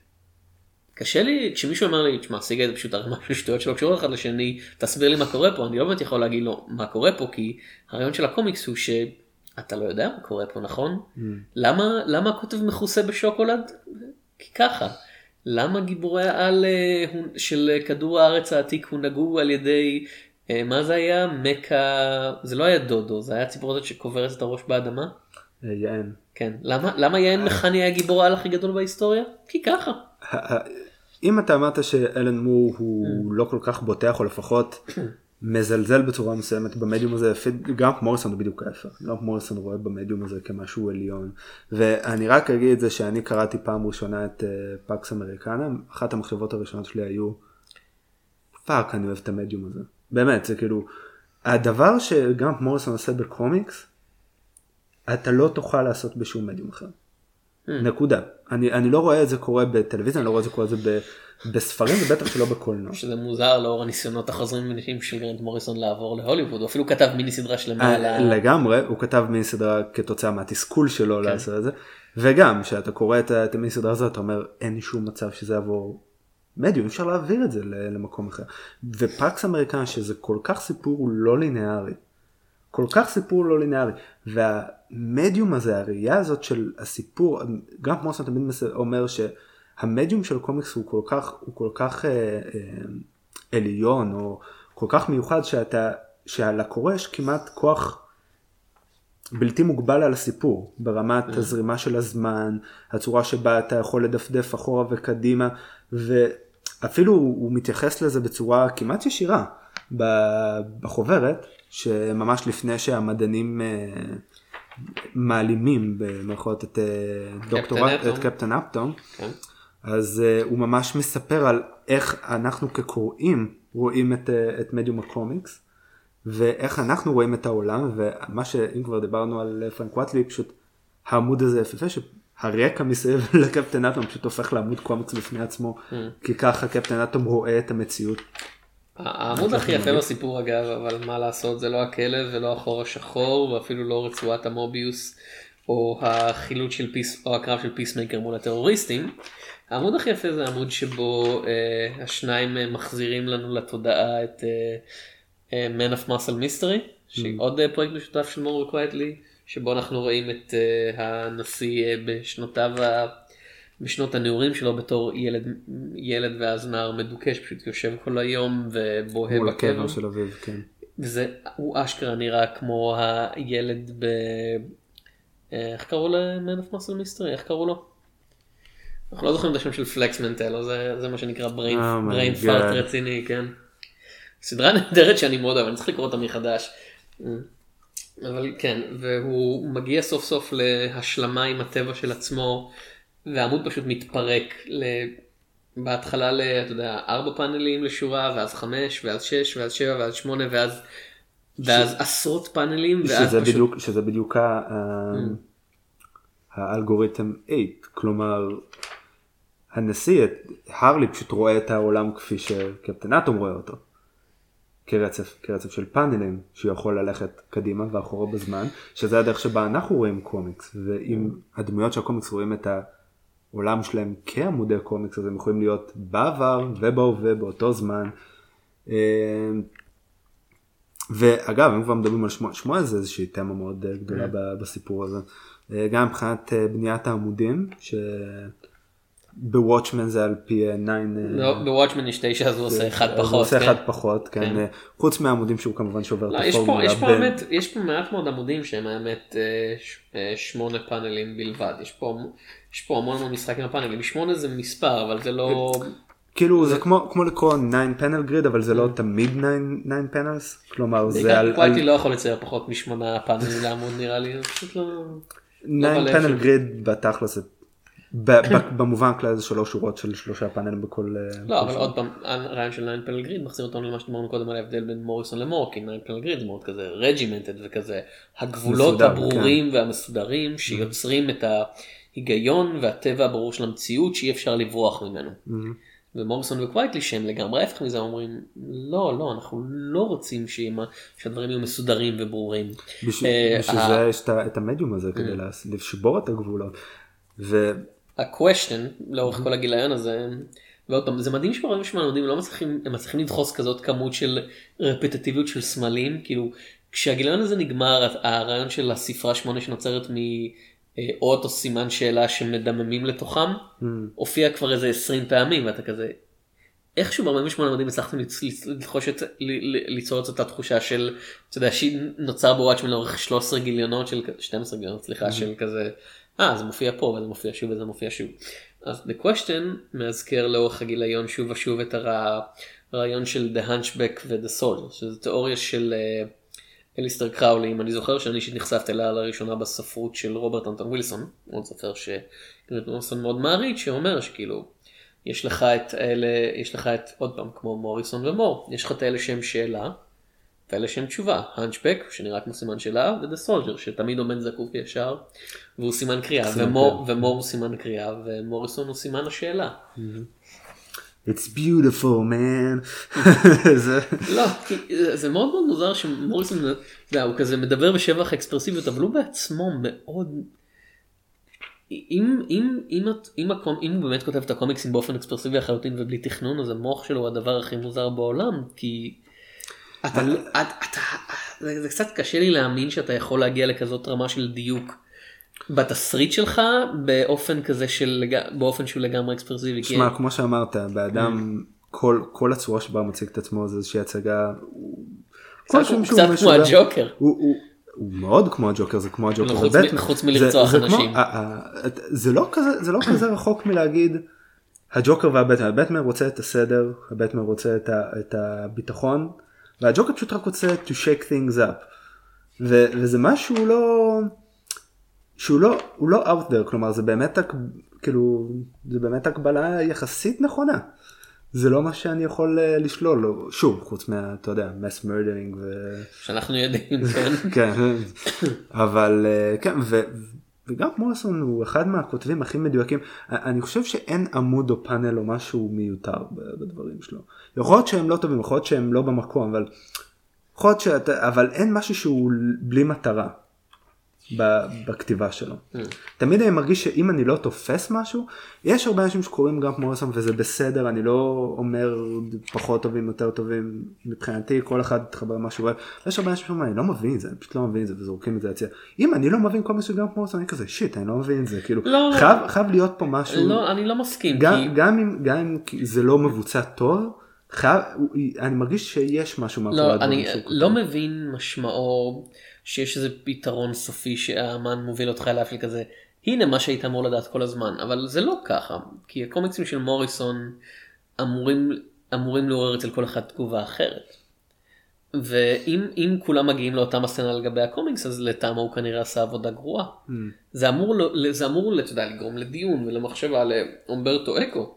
קשה לי כשמישהו אומר לי תשמע סיגאי זה פשוט ערימה של שטויות שלא קשורות אחד לשני תסביר לי מה קורה פה. אני לא באמת יכול להגיד לו מה קורה פה כי הרעיון של הקומיקס הוא שאתה לא יודע מה קורה פה נכון? למה למה הכותב מכוסה בשוקולד? כי ככה. למה גיבורי העל אה, של כדור הארץ העתיק הונהגו על ידי אה, מה זה היה? מקה זה לא היה דודו זה היה הציפור הזאת שקוברת את הראש באדמה? אה, יען. כן. למה למה יען מכני היה גיבור העל הכי גדול בהיסטוריה? כי ככה אם אתה אמרת שאלן מור. הוא לא כל כך בוטח או לפחות מזלזל בצורה מסוימת במדיום הזה גם מוריסון הוא בדיוק ההפך גם מוריסון רואה במדיום הזה כמשהו עליון ואני רק אגיד את זה שאני קראתי פעם ראשונה את אה, Pax Americana אחת המחשבות הראשונות שלי היו fuck אני אוהב את המדיום הזה באמת זה כאילו הדבר שגם מוריסון עושה בקומיקס אתה לא תוכל לעשות בשום מדיום אחר. נקודה. אני, אני לא רואה את זה קורה בטלוויזיה, אני לא רואה את זה קורה את זה ב, בספרים ובטח שלא בקולנוע. שזה מוזר לאור הניסיונות החוזרים ונשנים של גרנט מוריסון לעבור להוליווד הוא אפילו כתב מיני סדרה שלמה על אה, ה... לגמרי, הוא כתב מיני סדרה כתוצאה מהתסכול שלו לעשות את זה, וגם כשאתה קורא את המיני סדרה הזאת אתה אומר אין שום מצב שזה יעבור מדיום, אפשר להעביר את זה למקום אחר. ו Pax Americana שזה כל כך סיפור לא לינארי, כל כך סיפור לא לינארי, והמדיום הזה, הראייה הזאת של הסיפור, גם מוריסון תמיד אומר שהמדיום של קומיקס הוא כל כך, הוא כל כך אה, אה, עליון, או כל כך מיוחד שאתה, שלקורא יש כמעט כוח בלתי מוגבל על הסיפור, ברמת הזרימה של הזמן, הצורה שבה אתה יכול לדפדף אחורה וקדימה, ואפילו הוא מתייחס לזה בצורה כמעט ישירה בחוברת, שממש לפני שהמדענים אה, מעלימים במרכאות את אה, דוקטורט, אפטון. את קפטן אפטון, כן. אז uh, הוא ממש מספר על איך אנחנו כקוראים רואים את, את מדיום הקומיקס ואיך אנחנו רואים את העולם ומה שאם כבר דיברנו על אה, פרנק וואטלי פשוט העמוד הזה יפה שהרקע מסביב לקפטן אטום פשוט הופך לעמוד קומיקס בפני עצמו כי ככה קפטן אטום רואה את המציאות. העמוד הכי יפה בסיפור אגב אבל מה לעשות זה לא הכלב ולא החור השחור ואפילו לא רצועת המוביוס או החילוט של פיס או הקרב של Peacemaker מול הטרוריסטים. העמוד הכי יפה זה העמוד שבו אה, השניים אה, מחזירים לנו לתודעה את אה, אה, Man of Muscle Mystery שהיא עוד אה, פרויקט משותף של מוריסון וקווייטלי שבו אנחנו רואים את אה, הנשיא אה, בשנותיו ה... בשנות הנעורים שלו בתור ילד ילד ואז נער מדוכא שפשוט יושב כל היום ובוהה מול בקבר. הקבר של אביו, כן. וזה הוא אשכרה נראה כמו הילד ב... אה, איך קראו ל-Man of Muscle Mystery? איך קראו לו? אנחנו לא זוכרים את השם של פלקס מנטלו, זה, זה מה שנקרא brain, Oh brain fart רציני, כן. סדרה נהדרת שאני מאוד אוהב, אני צריך לקרוא אותה מחדש. אבל כן, והוא מגיע סוף סוף להשלמה עם הטבע של עצמו, והעמוד פשוט מתפרק ל... בהתחלה ל... אתה יודע, ארבע פאנלים לשורה, ואז חמש, ואז שש, ואז שבע, ואז שמונה, ואז... ואז עשרות פאנלים, ואז שזה פשוט... בדיוק, שזה בדיוק ה- ה- האלגוריתם 8, כלומר הנשיא, הרלי פשוט רואה את העולם כפי שקפטן אטום רואה אותו. כרצף, כרצף של פאנלים שיכול ללכת קדימה ואחורה בזמן, שזה הדרך שבה אנחנו רואים קומיקס, ואם הדמויות של הקומיקס רואים את העולם שלהם כעמודי קומיקס, אז הם יכולים להיות בעבר ובהווה באותו זמן. אה, ואגב, אם כבר מדברים על שמוע, שמוע זה איזושהי תמה מאוד אה, גדולה ב- בסיפור הזה. אה, גם מבחינת בניית העמודים, שבוואטשמן זה על פי 9... לא, בוואטשמן יש תשע אז הוא עושה אחד הוא פחות. עושה כן? אחד פחות, כן. כן. אה, חוץ מהעמודים שהוא כמובן שובר לא, את פה, הפורמולה. יש פה מעט מאוד עמודים שהם האמת אה, ש- אה, שמונה פאנלים בלבד, יש פה, המון המון משחק עם הפאנלים, שמונה זה מספר אבל זה לא, כאילו זה כמו כמו לקרוא 9 panel grid, אבל זה לא תמיד 9 panels, כלומר זה על... קווייטלי לא יכול לצייר פחות משמונה פאנלים לעמוד נראה לי, זה פשוט לא, 9 אבל panel? grid בתכלס זה... במובן כלל זה שלוש שורות של שלושה פאנלים בכל... אה, לא אבל. עוד פעם, הרעיון של nine panel grid מחזיר אותנו למה שדיברנו קודם על ההבדל בין מוריסון למור, כי nine panel grid זה מאוד כזה regimented וכזה, הגבולות כן. הברורים והמסודרים שיוצרים את ההיגיון והטבע הברור של המציאות שאי אפשר לברוח ממנו. ומוריסון וקווייטלי שהם לגמרי ההפך מזה אומרים לא לא אנחנו לא רוצים שיהיה מה- שהדברים יהיו מסודרים וברורים. בשביל אה, זה יש את המדיום הזה כדי לס- לשבור את הגבולות. ה-question לאורך כל הגיליון הזה ועוד פעם זה מדהים שרואים שמעמדים לא מצליחים הם מצליחים לדחוס כזאת כמות של רפטטיביות של סמלים כאילו כשהגיליון הזה נגמר הרעיון של הספרה שמונה שנוצרת מאות או סימן שאלה שמדממים לתוכם הופיע כבר איזה 20 פעמים ואתה כזה. איכשהו ב-48 עמודים הצלחתם לחוש את, ליצור את אותה תחושה של, אתה יודע, שנוצר בוואטשמן לאורך 13 גיליונות של, כ- 12 גיליונות, סליחה, של כזה, אה, זה מופיע פה וזה מופיע שוב וזה מופיע שוב. אז The Question מאזכר לאורך הגיליון שוב ושוב את הרע- הרעיון של The Hunchback ו-The Soldier, שזו תיאוריה של אה, אליסטר קראולי, אם אני זוכר שאני אישית נחשפתי אליה לראשונה בספרות של רוברט אנטון ווילסון, עוד סופר ווילסון מאוד מעריץ, שאומר שכאילו, יש לך את אלה, יש לך את, עוד פעם, כמו מוריסון ומור, יש לך את אלה שהם שאלה, ואלה שהם תשובה, האנצ'בק, שנראה כמו סימן שאלה, ודה סולג'ר, שתמיד עומד זקוף וישר, והוא סימן קריאה, ומור, ומור הוא סימן קריאה, ומוריסון הוא סימן השאלה. It's beautiful man. זה... לא, כי זה מאוד מאוד מוזר שמוריסון, אתה יודע, הוא כזה מדבר בשבח האקספרסיביות, אבל הוא בעצמו מאוד... אם, אם, אם, את- אם, הקומ, אם הוא באמת כותב את הקומיקסים באופן אקספרסיבי לחלוטין ובלי תכנון, אז המוח שלו הוא הדבר הכי מוזר בעולם, כי... אתה, לא- אתה, אתה, זה, זה קצת קשה לי להאמין שאתה יכול להגיע לכזאת רמה של דיוק בתסריט שלך באופן כזה של, באופן שהוא לגמרי אקספרסיבי. כי- שמע, כמו שאמרת, באדם, כל כל הצורה שבה מציג את עצמו זה איזושהי הצגה. הוא- קצת, קצת כמו משוגע. הג'וקר. הוא- הוא- הוא מאוד כמו הג'וקר, זה כמו הג'וקר חוץ בבטמן. מ- חוץ מלרצוח זה אנשים. ה- ה- זה לא כזה זה לא כזה רחוק מלהגיד הג'וקר והבטמן, הבטמן רוצה את הסדר, הבטמן רוצה את ה- את הביטחון, והג'וקר פשוט רק רוצה to shake things up. ו- וזה משהו לא, שהוא לא, הוא לא out there, כלומר זה באמת, כאילו, זה באמת הקבלה יחסית נכונה. זה לא מה שאני יכול אה, לשלול, שוב, חוץ מה, אתה יודע, מס מרדרינג ו... שאנחנו יודעים, כן. כן, אבל אה, כן, ו, וגם מוריסון הוא אחד מהכותבים הכי מדויקים. אני חושב שאין עמוד או פאנל או משהו מיותר בדברים שלו. יכול להיות שהם לא טובים, יכול להיות שהם לא במקום, אבל יכול להיות שאתה, אבל אין משהו שהוא בלי מטרה בכתיבה שלו. תמיד אני מרגיש שאם אני לא תופס משהו, יש הרבה אנשים שקוראים גם כמו מוריסון וזה בסדר, אני לא אומר פחות טובים, יותר טובים, מבחינתי כל אחד יתחבר למה שהוא אוהב. יש הרבה אנשים שאומרים, אני לא מבין את זה, אני פשוט לא מבין את זה וזורקים את זה הצידה. אם אני לא מבין כל מה שגם כמו מוריסון, אני כזה שיט, אני לא מבין את זה, כאילו, לא, לא. חייב, חייב להיות פה משהו, לא, אני לא מסכים. גם, כי... גם אם, גם אם זה לא מבוצע טוב, חייב, אני מרגיש שיש משהו מאחורי לא, הדברים אני שהוא כותב. לא מבין משמעו שיש איזה פתרון סופי שהאמן מוביל אותך אליו כזה, הנה מה שהיית אמור לדעת כל הזמן, אבל זה לא ככה, כי הקומיקסים של מוריסון אמורים, אמורים לעורר אצל כל אחד תגובה אחרת. ואם אם כולם מגיעים לאותה מסקנה לגבי הקומיקס אז לטעמו הוא כנראה עשה עבודה גרועה. Mm. זה אמור, לא- זה אמור אתה יודע, לגרום לדיון ולמחשבה לאומברטו אקו,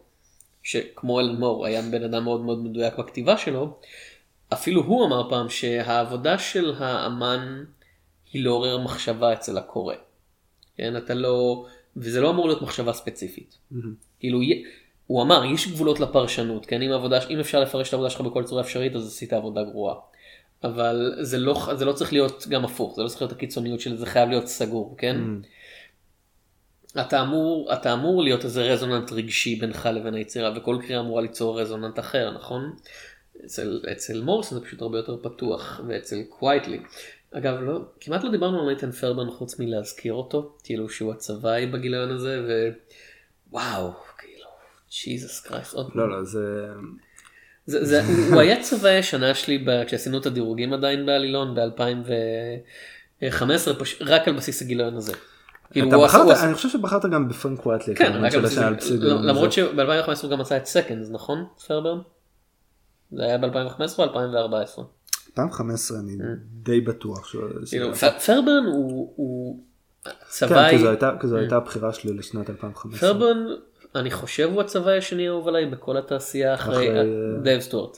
שכמו אלן מור היה בן אדם מאוד מאוד מדויק בכתיבה שלו, אפילו הוא אמר פעם שהעבודה של האמן היא לעורר מחשבה אצל הקורא. כן, אתה לא, וזה לא אמור להיות מחשבה ספציפית. כאילו, יה- הוא אמר, יש גבולות לפרשנות, כן, אם, עבודה, אם אפשר לפרש את העבודה שלך בכל צורה אפשרית, אז עשית עבודה גרועה. אבל זה לא, זה לא צריך להיות גם הפוך, זה לא צריך להיות הקיצוניות של זה חייב להיות סגור, כן? אתה אמור, אתה אמור להיות איזה רזוננט רגשי בינך לבין היצירה, וכל קריאה אמורה ליצור רזוננט אחר, נכון? אצל, אצל מוריסון זה פשוט הרבה יותר פתוח, ואצל קווייטלי. אגב, לא, כמעט לא דיברנו על נייתן פרברן חוץ מלהזכיר אותו, כאילו שהוא הצבעי בגיליון הזה, ווואו, כאילו, Jesus Christ, לא, לא, זה... זה, זה, הוא, היה צבעי השנה שלי ב, כשעשינו את הדירוגים עדיין בעלילון ב-2015 רק על בסיס הגיליון הזה. כאילו, אתה בחרת, אני חושב שבחרת גם בפרנק קווייטלי. כן, הגיליון למרות הזה. שב-2015 הוא גם עשה את Seconds, נכון? פרברן? זה היה ב-2015 או 2014? 2015 אני די בטוח. כאילו, פרברן הוא- הוא כן, כי זו הייתה- כי הייתה הבחירה שלי לשנת 2015. פרברן אני חושב הוא הצבעי השני האהוב עליי בכל התעשייה אחרי אה, דייב סטוארט.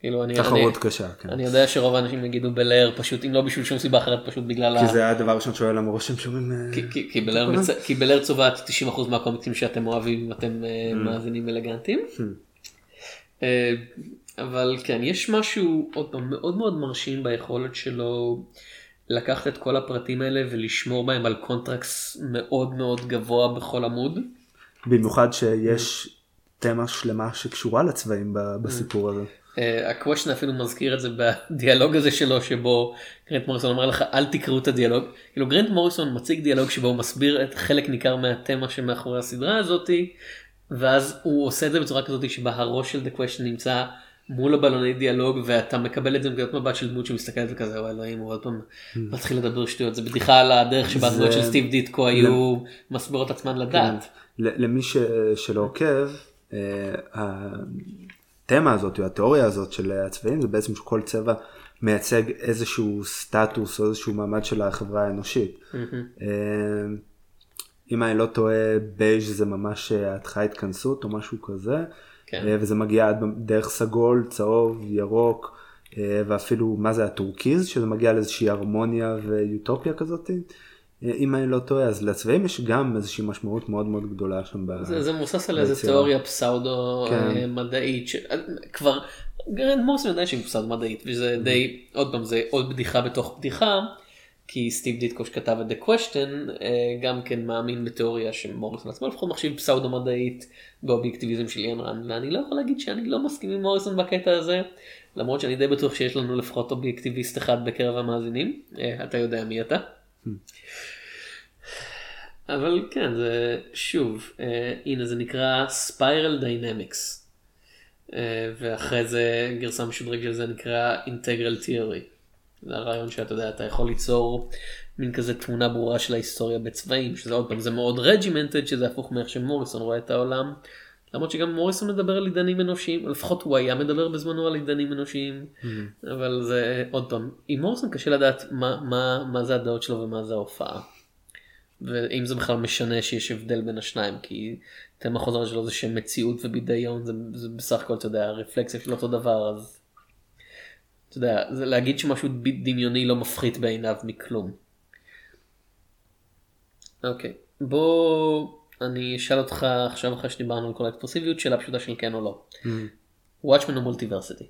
כאילו אני, תחרות קשה, כן. אני יודע שרוב האנשים יגידו בלר פשוט אם לא בשביל שום סיבה אחרת פשוט בגלל כי ה... זה היה הדבר הראשון שואל למה רושם שומעים. אה, כי- כי- כי בלר כי צובעת 90% מהקומיקסים שאתם אוהבים אם אתם אה, מאזינים אלגנטיים. אה, אבל כן יש משהו עוד פעם מאוד מאוד מרשים ביכולת שלו לקחת את כל הפרטים האלה ולשמור בהם על קונטרסט מאוד מאוד גבוה בכל עמוד. במיוחד שיש תמה שלמה שקשורה לצבעים בסיפור הזה. ה Question אפילו מזכיר את זה בדיאלוג הזה שלו שבו גרנט מוריסון אומר לך אל תקראו את הדיאלוג. כאילו גרנט מוריסון מציג דיאלוג שבו הוא מסביר את חלק ניכר מהתמה שמאחורי הסדרה הזאתי ואז הוא עושה את זה בצורה כזאת שבה הראש של The Question נמצא מול הבלוני דיאלוג ואתה מקבל את זה מנקודת מבט של דמות שמסתכלת וכזה וואי אלוהים הוא עוד פעם מתחיל לדבר שטויות זה בדיחה על הדרך שבה הדמות של סטיב דיטקו היו מסבירות עצמן לדעת. ל- למי שלא עוקב, אה, התמה הזאת, או התיאוריה הזאת של הצבעים, זה בעצם שכל צבע מייצג איזשהו סטטוס או איזשהו מעמד של החברה האנושית. אם אני לא טועה, בייז' זה ממש אה, התחלה התכנסות או משהו כזה, כן. אה, וזה מגיע עד דרך סגול, צהוב, ירוק, אה, ואפילו מה זה הטורקיז, שזה מגיע לאיזושהי הרמוניה ויוטופיה כזאת. אם אני לא טועה, אז לצבעים יש גם איזושהי משמעות מאוד מאוד גדולה שם. ב- זה, זה מבוסס על איזה. תיאוריה פסאודו כן. מדעית שכבר גרנט מוריסון יודע שהיא פסאודו מדעית וזה די עוד פעם זה עוד בדיחה בתוך בדיחה כי סטיב דיטקו שכתב את The Question אה, גם כן מאמין בתיאוריה שמוריסון עצמו לפחות מחשיב פסאודו מדעית באובייקטיביזם של איין רן ואני לא יכול להגיד שאני לא מסכים עם מוריסון בקטע הזה למרות שאני די בטוח שיש לנו לפחות אובייקטיביסט אחד בקרב המאזינים אה, אתה יודע מי אתה. אבל כן זה שוב אה, הנה זה נקרא Spiral Dynamics ואחרי זה גרסה משודרג של זה נקרא Integral Theory. זה הרעיון שאתה יודע אתה יכול ליצור מין כזה תמונה ברורה של ההיסטוריה בצבעים שזה עוד פעם זה מאוד regimented שזה הפוך מאיך שמוריסון רואה את העולם. למרות שגם מוריסון מדבר על עידנים אנושיים לפחות הוא היה מדבר בזמנו על עידנים אנושיים אבל זה עוד פעם עם מוריסון קשה לדעת מה, מה, מה זה הדעות שלו ומה זה ההופעה. ואם זה בכלל משנה שיש הבדל בין השניים כי תמה חוזרת שלו זה שמציאות ובידיון זה, זה בסך הכל אתה יודע רפלקסיה של אותו דבר אז. אתה יודע זה להגיד שמשהו דמיוני לא מפחית בעיניו מכלום. אוקיי בוא אני אשאל אותך עכשיו אחרי שדיברנו על כל האקספרסיביות שאלה פשוטה של כן או לא. וואטשמן או מולטיברסיטי.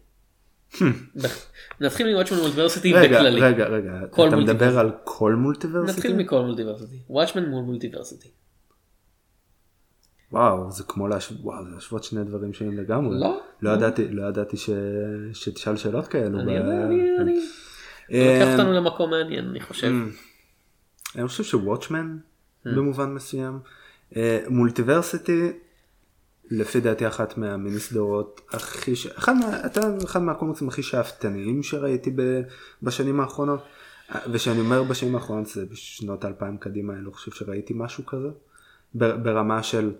נתחיל מוואטשמן מולטיברסיטי רגע, בכללי. רגע, רגע, כל אתה מדבר. על כל מולטיברסיטי? נתחיל מכל מולטיברסיטי. וואטשמן מול מולטיברסיטי. וואו, זה כמו להשוות, וואו, זה להשוות שני דברים שונים לגמרי. לא. לא ידעתי, לא ידעתי ש... שתשאל שאלות כאלו. אני ב- יודע, אני... אני... אה, לקח אותנו למקום מעניין אני חושב. אני חושב שוואטשמן Hmm. במובן מסוים. אה, מולטיברסיטי, לפי דעתי אחת מהמיני סדרות הכי, ש... אחד, מה... אתה אחד מהקומיקסים הכי שאפתניים שראיתי ב... בשנים האחרונות. וכשאני אומר בשנים האחרונות זה בשנות האלפיים קדימה, אני לא חושב שראיתי משהו כזה. ברמה של,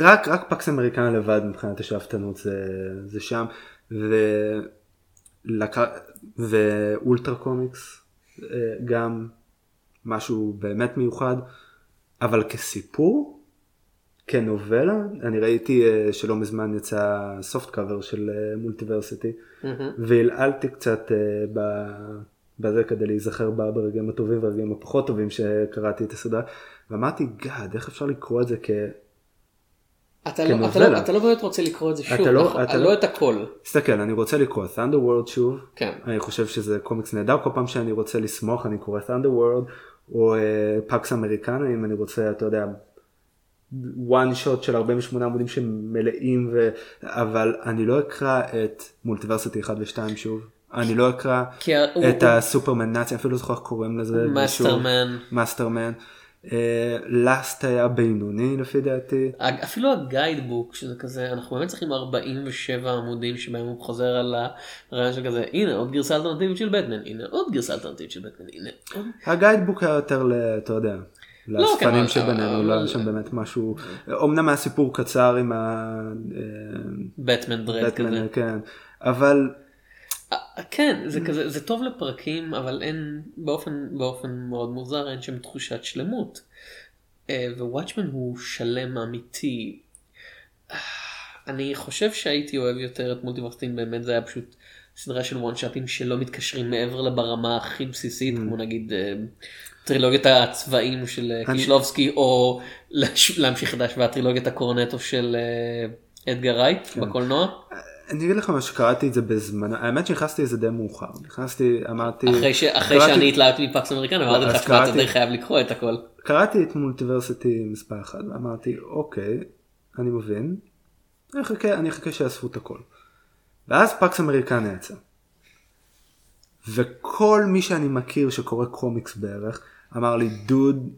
רק, רק פקס אמריקן לבד מבחינת השאפתנות זה, זה שם. ו... לק... ואולטרה קומיקס אה, גם משהו באמת מיוחד, אבל כסיפור, כנובלה, אני ראיתי אה, שלא מזמן יצא סופט קאבר של Multiversity, mm-hmm. ועלעלתי קצת בזה כדי להיזכר בה ברגעים הטובים והרגעים הפחות טובים שקראתי את הסדרה, ואמרתי, God, איך אפשר לקרוא את זה כ... אתה לא, אתה, לא, אתה לא באמת רוצה לקרוא את זה שוב, לא, נכון, אתה לא, לא את הכל. תסתכל, אני רוצה לקרוא Thunder World שוב, כן. אני חושב שזה קומיקס נהדר, כל פעם שאני רוצה לשמוח אני קורא Thunder World, או Pax uh, Americana, אם אני רוצה, אתה יודע, one shot של 48 עמודים שמלאים, ו... אבל אני לא אקרא את Multiversity 1 ו-2 שוב. אני לא אקרא את הסופרמן נאצי, אפילו לא זוכר איך קוראים לזה. Mastermen. Mastermen. The Just היה בינוני לפי דעתי. אפילו ה guidebook שזה כזה אנחנו באמת צריכים 47 עמודים שבהם הוא חוזר על הרעיון של כזה הנה עוד גרסה אלטרנטיבית של בטמן הנה עוד גרסה אלטרנטיבית של בטמן הנה. הגיידבוק היה יותר ל... אתה יודע. לאספנים כן, שבינינו לא היה שם באמת משהו אמנם היה סיפור קצר עם ה... בטמן דרד כזה. כן אבל כן זה כזה זה טוב לפרקים אבל אין באופן באופן מאוד מוזר אין שם תחושת שלמות. אה, ווואטשמן הוא שלם אמיתי. אני חושב שהייתי אוהב יותר את מולטיברסטין באמת זה היה פשוט סדרה של one shot ים שלא מתקשרים מעבר לברמה הכי בסיסית mm. כמו נגיד אה, טרילוגיית הצבעים של אה. קישלובסקי או להמשיך חדש והטרילוגיית הקורנטו של אדגר רייט כן. בקולנוע. אני אגיד לך מה שקראתי את זה בזמן, האמת שנכנסתי לזה די מאוחר, נכנסתי, אמרתי, אחרי, ש... אחרי קראתי... שאני התלהבתי מ Pax Americana, אמרתי לך שאתה די חייב לקרוא את הכל. קראתי את Multiversity מספר אחד, אמרתי אוקיי, אני מבין, אני אחכה, אני אחכה שיאספו את הכל. ואז Pax Americana יצא. וכל מי שאני מכיר שקורא קומיקס בערך, אמר לי דוד,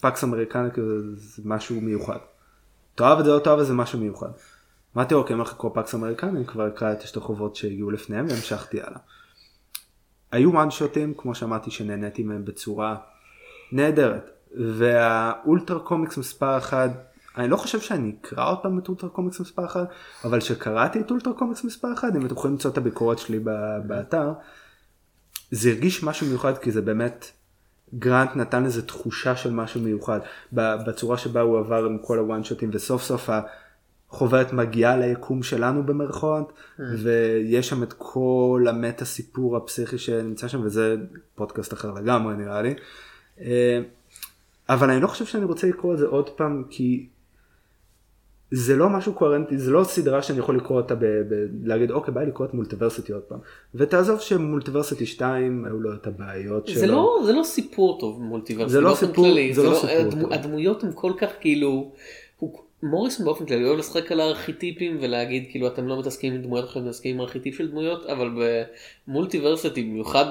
Pax Americana זה משהו מיוחד. תאהב את זה או לא תאהב את זה משהו מיוחד. אמרתי אוקיי, אני הולך לקרוא Pax Americana, כבר אקרא את השתי חוברות שהגיעו לפניהם והמשכתי הלאה. היו one shot ים, כמו שאמרתי, שנהניתי מהם בצורה נהדרת. והאולטרה קומיקס מספר 1, אני לא חושב שאני אקרא עוד פעם את אולטרה קומיקס מספר 1, אבל כשקראתי את אולטרה קומיקס מספר 1, אם אתם יכולים למצוא את הביקורת שלי באתר, זה הרגיש משהו מיוחד כי זה באמת, גרנט נתן איזה תחושה של משהו מיוחד, בצורה שבה הוא עבר עם כל הוואן שוטים וסוף סוף חוברת מגיעה ליקום שלנו במרכאות mm. ויש שם את כל המטה סיפור הפסיכי שנמצא שם וזה פודקאסט אחר לגמרי נראה לי. אה, אבל אני לא חושב שאני רוצה לקרוא את זה עוד פעם כי זה לא משהו קוהרנטי זה לא סדרה שאני יכול לקרוא אותה להגיד אוקיי בא לי לקרוא את מולטיברסיטי עוד פעם ותעזוב שמולטיברסיטי 2 היו לו את הבעיות שלו. זה לא זה לא סיפור טוב מולטיברסיטי. זה לא סיפור, זה לא, לא סיפור טוב. הדמויות הן כל כך כאילו. מוריסון באופן כללי אוהב לשחק על הארכיטיפים ולהגיד כאילו אתם לא מתעסקים עם דמויות אחרות מתעסקים עם ארכיטיפ של דמויות אבל במולטיברסיטי במיוחד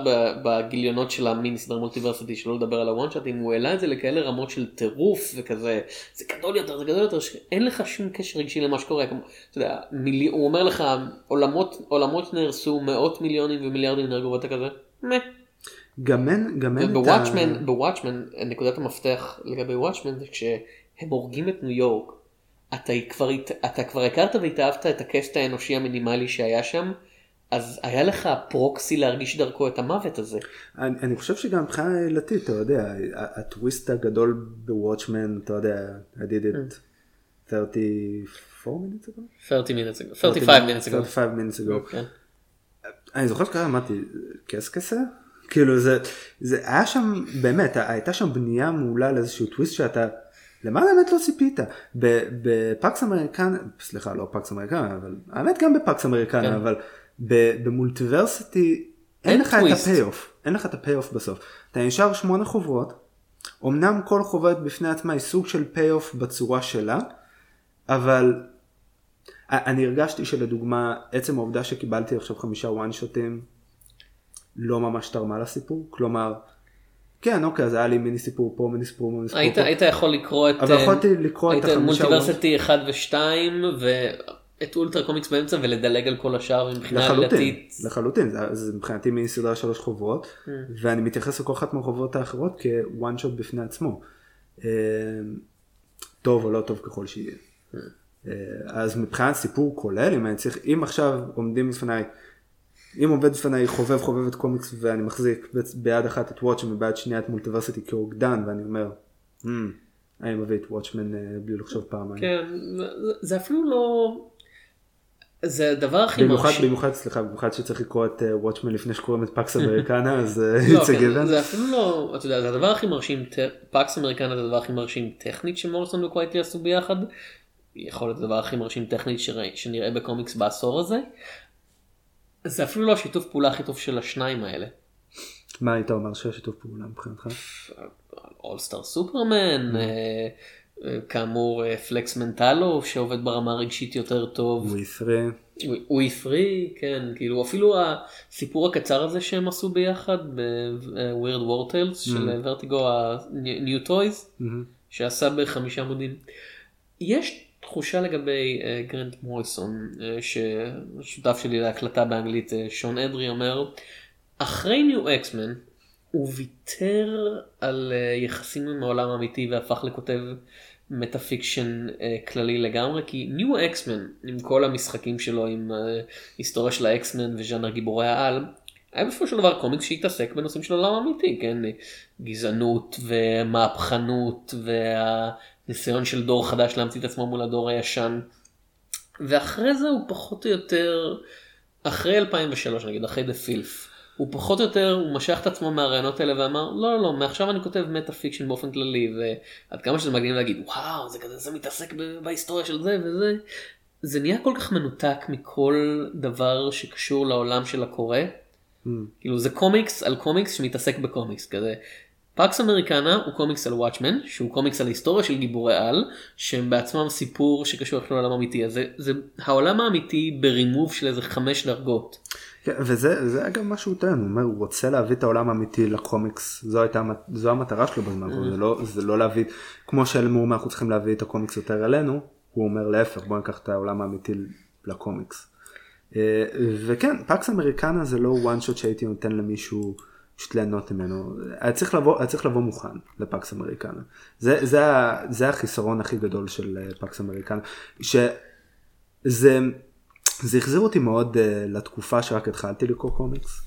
בגיליונות של המיני סדר מולטיברסיטי שלא לדבר על הוואן שאטים הוא העלה את זה לכאלה רמות של טירוף וכזה זה גדול יותר זה גדול יותר שאין לך שום קשר רגשי למה שקורה כמו, אתה יודע, מילי, הוא אומר לך עולמות עולמות נהרסו מאות מיליונים ומיליארדים נהרגו ואתה כזה. גם אין גם אין בוואטשמן בוואטשמן נקודת המפתח לגבי וואטשמן זה כשהם הורגים את ניו יורק אתה כבר, אתה כבר הכרת והתאהבת את הקסט האנושי המינימלי שהיה שם, אז היה לך proxy להרגיש דרכו את המוות הזה. אני, אני חושב שגם מבחינה עלילתית, אתה יודע, הטוויסט הגדול ב Watchmen, אתה יודע, I did it 34 minutes ago? 30 minutes ago, 35 minutes ago. 35 minutes ago. כן. אני זוכר שקרה, אמרתי, כס כסה? כאילו זה, זה היה שם, באמת, הייתה שם בנייה מעולה לאיזשהו טוויסט שאתה... למה באמת לא ציפית? ב Pax Americana, סליחה לא Pax Americana, אבל האמת גם ב Pax Americana, כן. אבל ב Multiversity אין לך את ה payoff, אין לך את ה payoff בסוף. אתה נשאר שמונה חוברות, אמנם כל חוברת בפני עצמה היא סוג של payoff בצורה שלה, אבל אני הרגשתי שלדוגמה עצם העובדה שקיבלתי עכשיו חמישה one shot ים לא ממש תרמה לסיפור, כלומר כן, אוקיי, אז היה לי מיני סיפור פה, מיני סיפור, מיני סיפור היית, פה. היית יכול לקרוא את... אבל אה, יכולתי לקרוא את היית Multiversity 1 ו-2 ואת אולטרה קומיקס באמצע ולדלג על כל השאר מבחינה לחלוטין, עלילתית. לחלוטין, זה, זה מבחינתי מיני סדרה שלוש חוברות, Mm. ואני מתייחס לכל אחת מהחוברות האחרות כוואן שוט בפני עצמו. אה, טוב או לא טוב ככל שיהיה. Mm. אה, אז מבחינת סיפור כולל, אם אני צריך, אם עכשיו עומדים בפניי, אם עומד בפניי חובב חובבת קומיקס ואני מחזיק ביד אחת את וואטשמן וביד שנייה את מולטיברסיטי כאוגדן ואני אומר, "Hmm, אני מביא את Watchmen אה, בלי לחשוב פעמיים. כן, זה- אפילו לא... זה הדבר הכי במיוחד, מרשים. במיוחד, סליחה, במיוחד שצריך לקרוא את Watchmen לפני שקוראים את Pax Americana, אז אה, לא, it's a כן, given. זה אפילו לא, אתה יודע, זה הדבר הכי מרשים, Pax Americana זה הדבר הכי מרשים טכנית שמוריסון וקווייטלי עשו ביחד. יכול להיות הדבר הכי מרשים טכנית שרא- שנראה בקומיקס בעשור הזה. זה אפילו לא השיתוף פעולה הכי טוב של השניים האלה. מה היית אומר שהשיתוף פעולה מבחינתך? אולסטאר סופרמן, אה, אה, כאמור אה, פלקס מנטלו שעובד ברמה הרגשית יותר טוב. ווית'רי, הוא הפרי, כן, כאילו אפילו הסיפור הקצר הזה שהם עשו ביחד ב-Weird War Tales של ורטיגו ה-New Toys, שעשה בחמישה עמודים. יש תחושה לגבי אה, גרנט מוריסון, אה, ששותף שלי להקלטה באנגלית, אה, שון אדרי אומר, אחרי New X-Men הוא ויתר על יחסים עם העולם האמיתי והפך לכותב meta fiction אה, כללי לגמרי כי New X-Men עם כל המשחקים שלו עם היסטוריה של ה X-Men וז'אנר גיבורי העל היה בסופו של דבר קומיקס שהתעסק בנושאים של העולם האמיתי כן? גזענות ומהפכנות והניסיון של דור חדש להמציא את עצמו מול הדור הישן. ואחרי זה הוא פחות או יותר אחרי 2003 נגיד אחרי The Filth הוא פחות או יותר הוא משך את עצמו מהרעיונות האלה ואמר לא לא לא מעכשיו אני כותב meta fiction באופן כללי ועד כמה שזה מגניב להגיד וואו זה כזה זה מתעסק בהיסטוריה של זה וזה. זה נהיה כל כך מנותק מכל דבר שקשור לעולם של הקורא. כאילו זה קומיקס על קומיקס שמתעסק בקומיקס כזה. Pax Americana הוא קומיקס על Watchmen שהוא קומיקס על היסטוריה של גיבורי על שהם בעצמם סיפור שקשור איכשהו לעולם האמיתי אז זה, העולם האמיתי ברימוב של איזה חמש דרגות. כן, וזה זה אגב מה שהוא טוען, הוא אומר הוא רוצה להביא את העולם האמיתי לקומיקס, זו הייתה, זו המטרה שלו בזמן, mm. זה, לא, זה לא להביא, כמו שאלן מור אנחנו צריכים להביא את הקומיקס יותר אלינו, הוא אומר להפך בוא ניקח את העולם האמיתי לקומיקס. אה, וכן, Pax Americana זה לא one shot שהייתי נותן למישהו פשוט ליהנות ממנו, היה צריך לבוא, היה צריך לבוא מוכן ל Pax Americana. זה, זה, זה החיסרון הכי גדול של אה, Pax Americana, שזה זה החזיר אותי מאוד uh, לתקופה שרק התחלתי לקרוא קומיקס,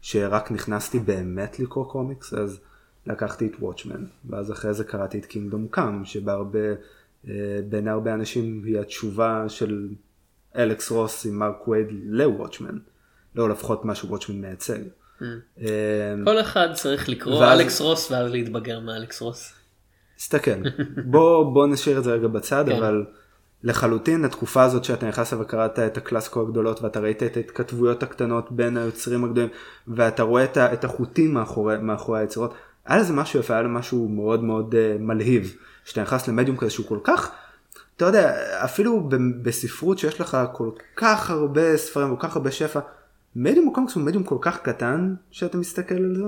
שרק נכנסתי באמת לקרוא קומיקס, אז לקחתי את Watchmen, ואז אחרי זה קראתי את Kingdom Come, שבהרבה, uh, בעיני הרבה אנשים היא התשובה של אלכס רוס עם מרק וייד ל Watchmen, או לפחות מה ש Watchmen מייצג. אה, כל אחד צריך לקרוא ואז- אלכס רוס ואז להתבגר מאלכס רוס. תסתכל, בוא, בוא נשאיר את זה רגע בצד, כן. אבל לחלוטין התקופה הזאת שאתה נכנס וקראת את הקלאסיקו הגדולות ואתה ראית את ההתכתבויות הקטנות בין היוצרים הגדולים ואתה רואה את, את החוטים מאחורי, מאחורי היצירות, היה לזה משהו יפה, היה לזה משהו מאוד מאוד uh, מלהיב, שאתה נכנס למדיום כזה שהוא כל כך, אתה יודע, אפילו בספרות שיש לך כל כך הרבה ספרים וכל כך הרבה שפע, מדיום הקומיקס הוא מדיום כל כך קטן שאתה מסתכל על זה,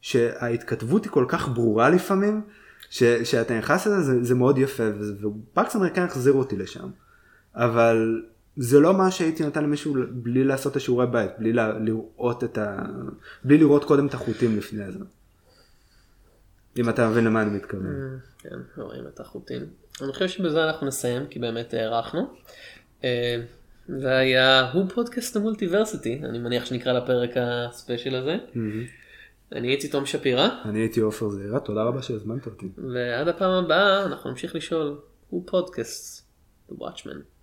שההתכתבות היא כל כך ברורה לפעמים, שאתה נכנס לזה זה, זה מאוד יפה ו- ופאקס אמריקאי החזיר אותי לשם. אבל זה לא מה שהייתי נותן למישהו בלי לעשות את השיעורי בית, בלי לראות את ה... בלי לראות קודם את החוטים לפני זה. אם אתה מבין למה אני מתכוון. כן, רואים את החוטים. אני חושב שבזה אנחנו נסיים כי באמת הארכנו. אה, זה היה הוא פודקאסט המולטיברסיטי אני מניח שנקרא לפרק הספיישל הזה. אני הייתי תום שפירא אני הייתי עופר זעירה, תודה רבה שהזמנת אותי. ועד הפעם הבאה אנחנו נמשיך לשאול הוא פודקאסט The Watchman.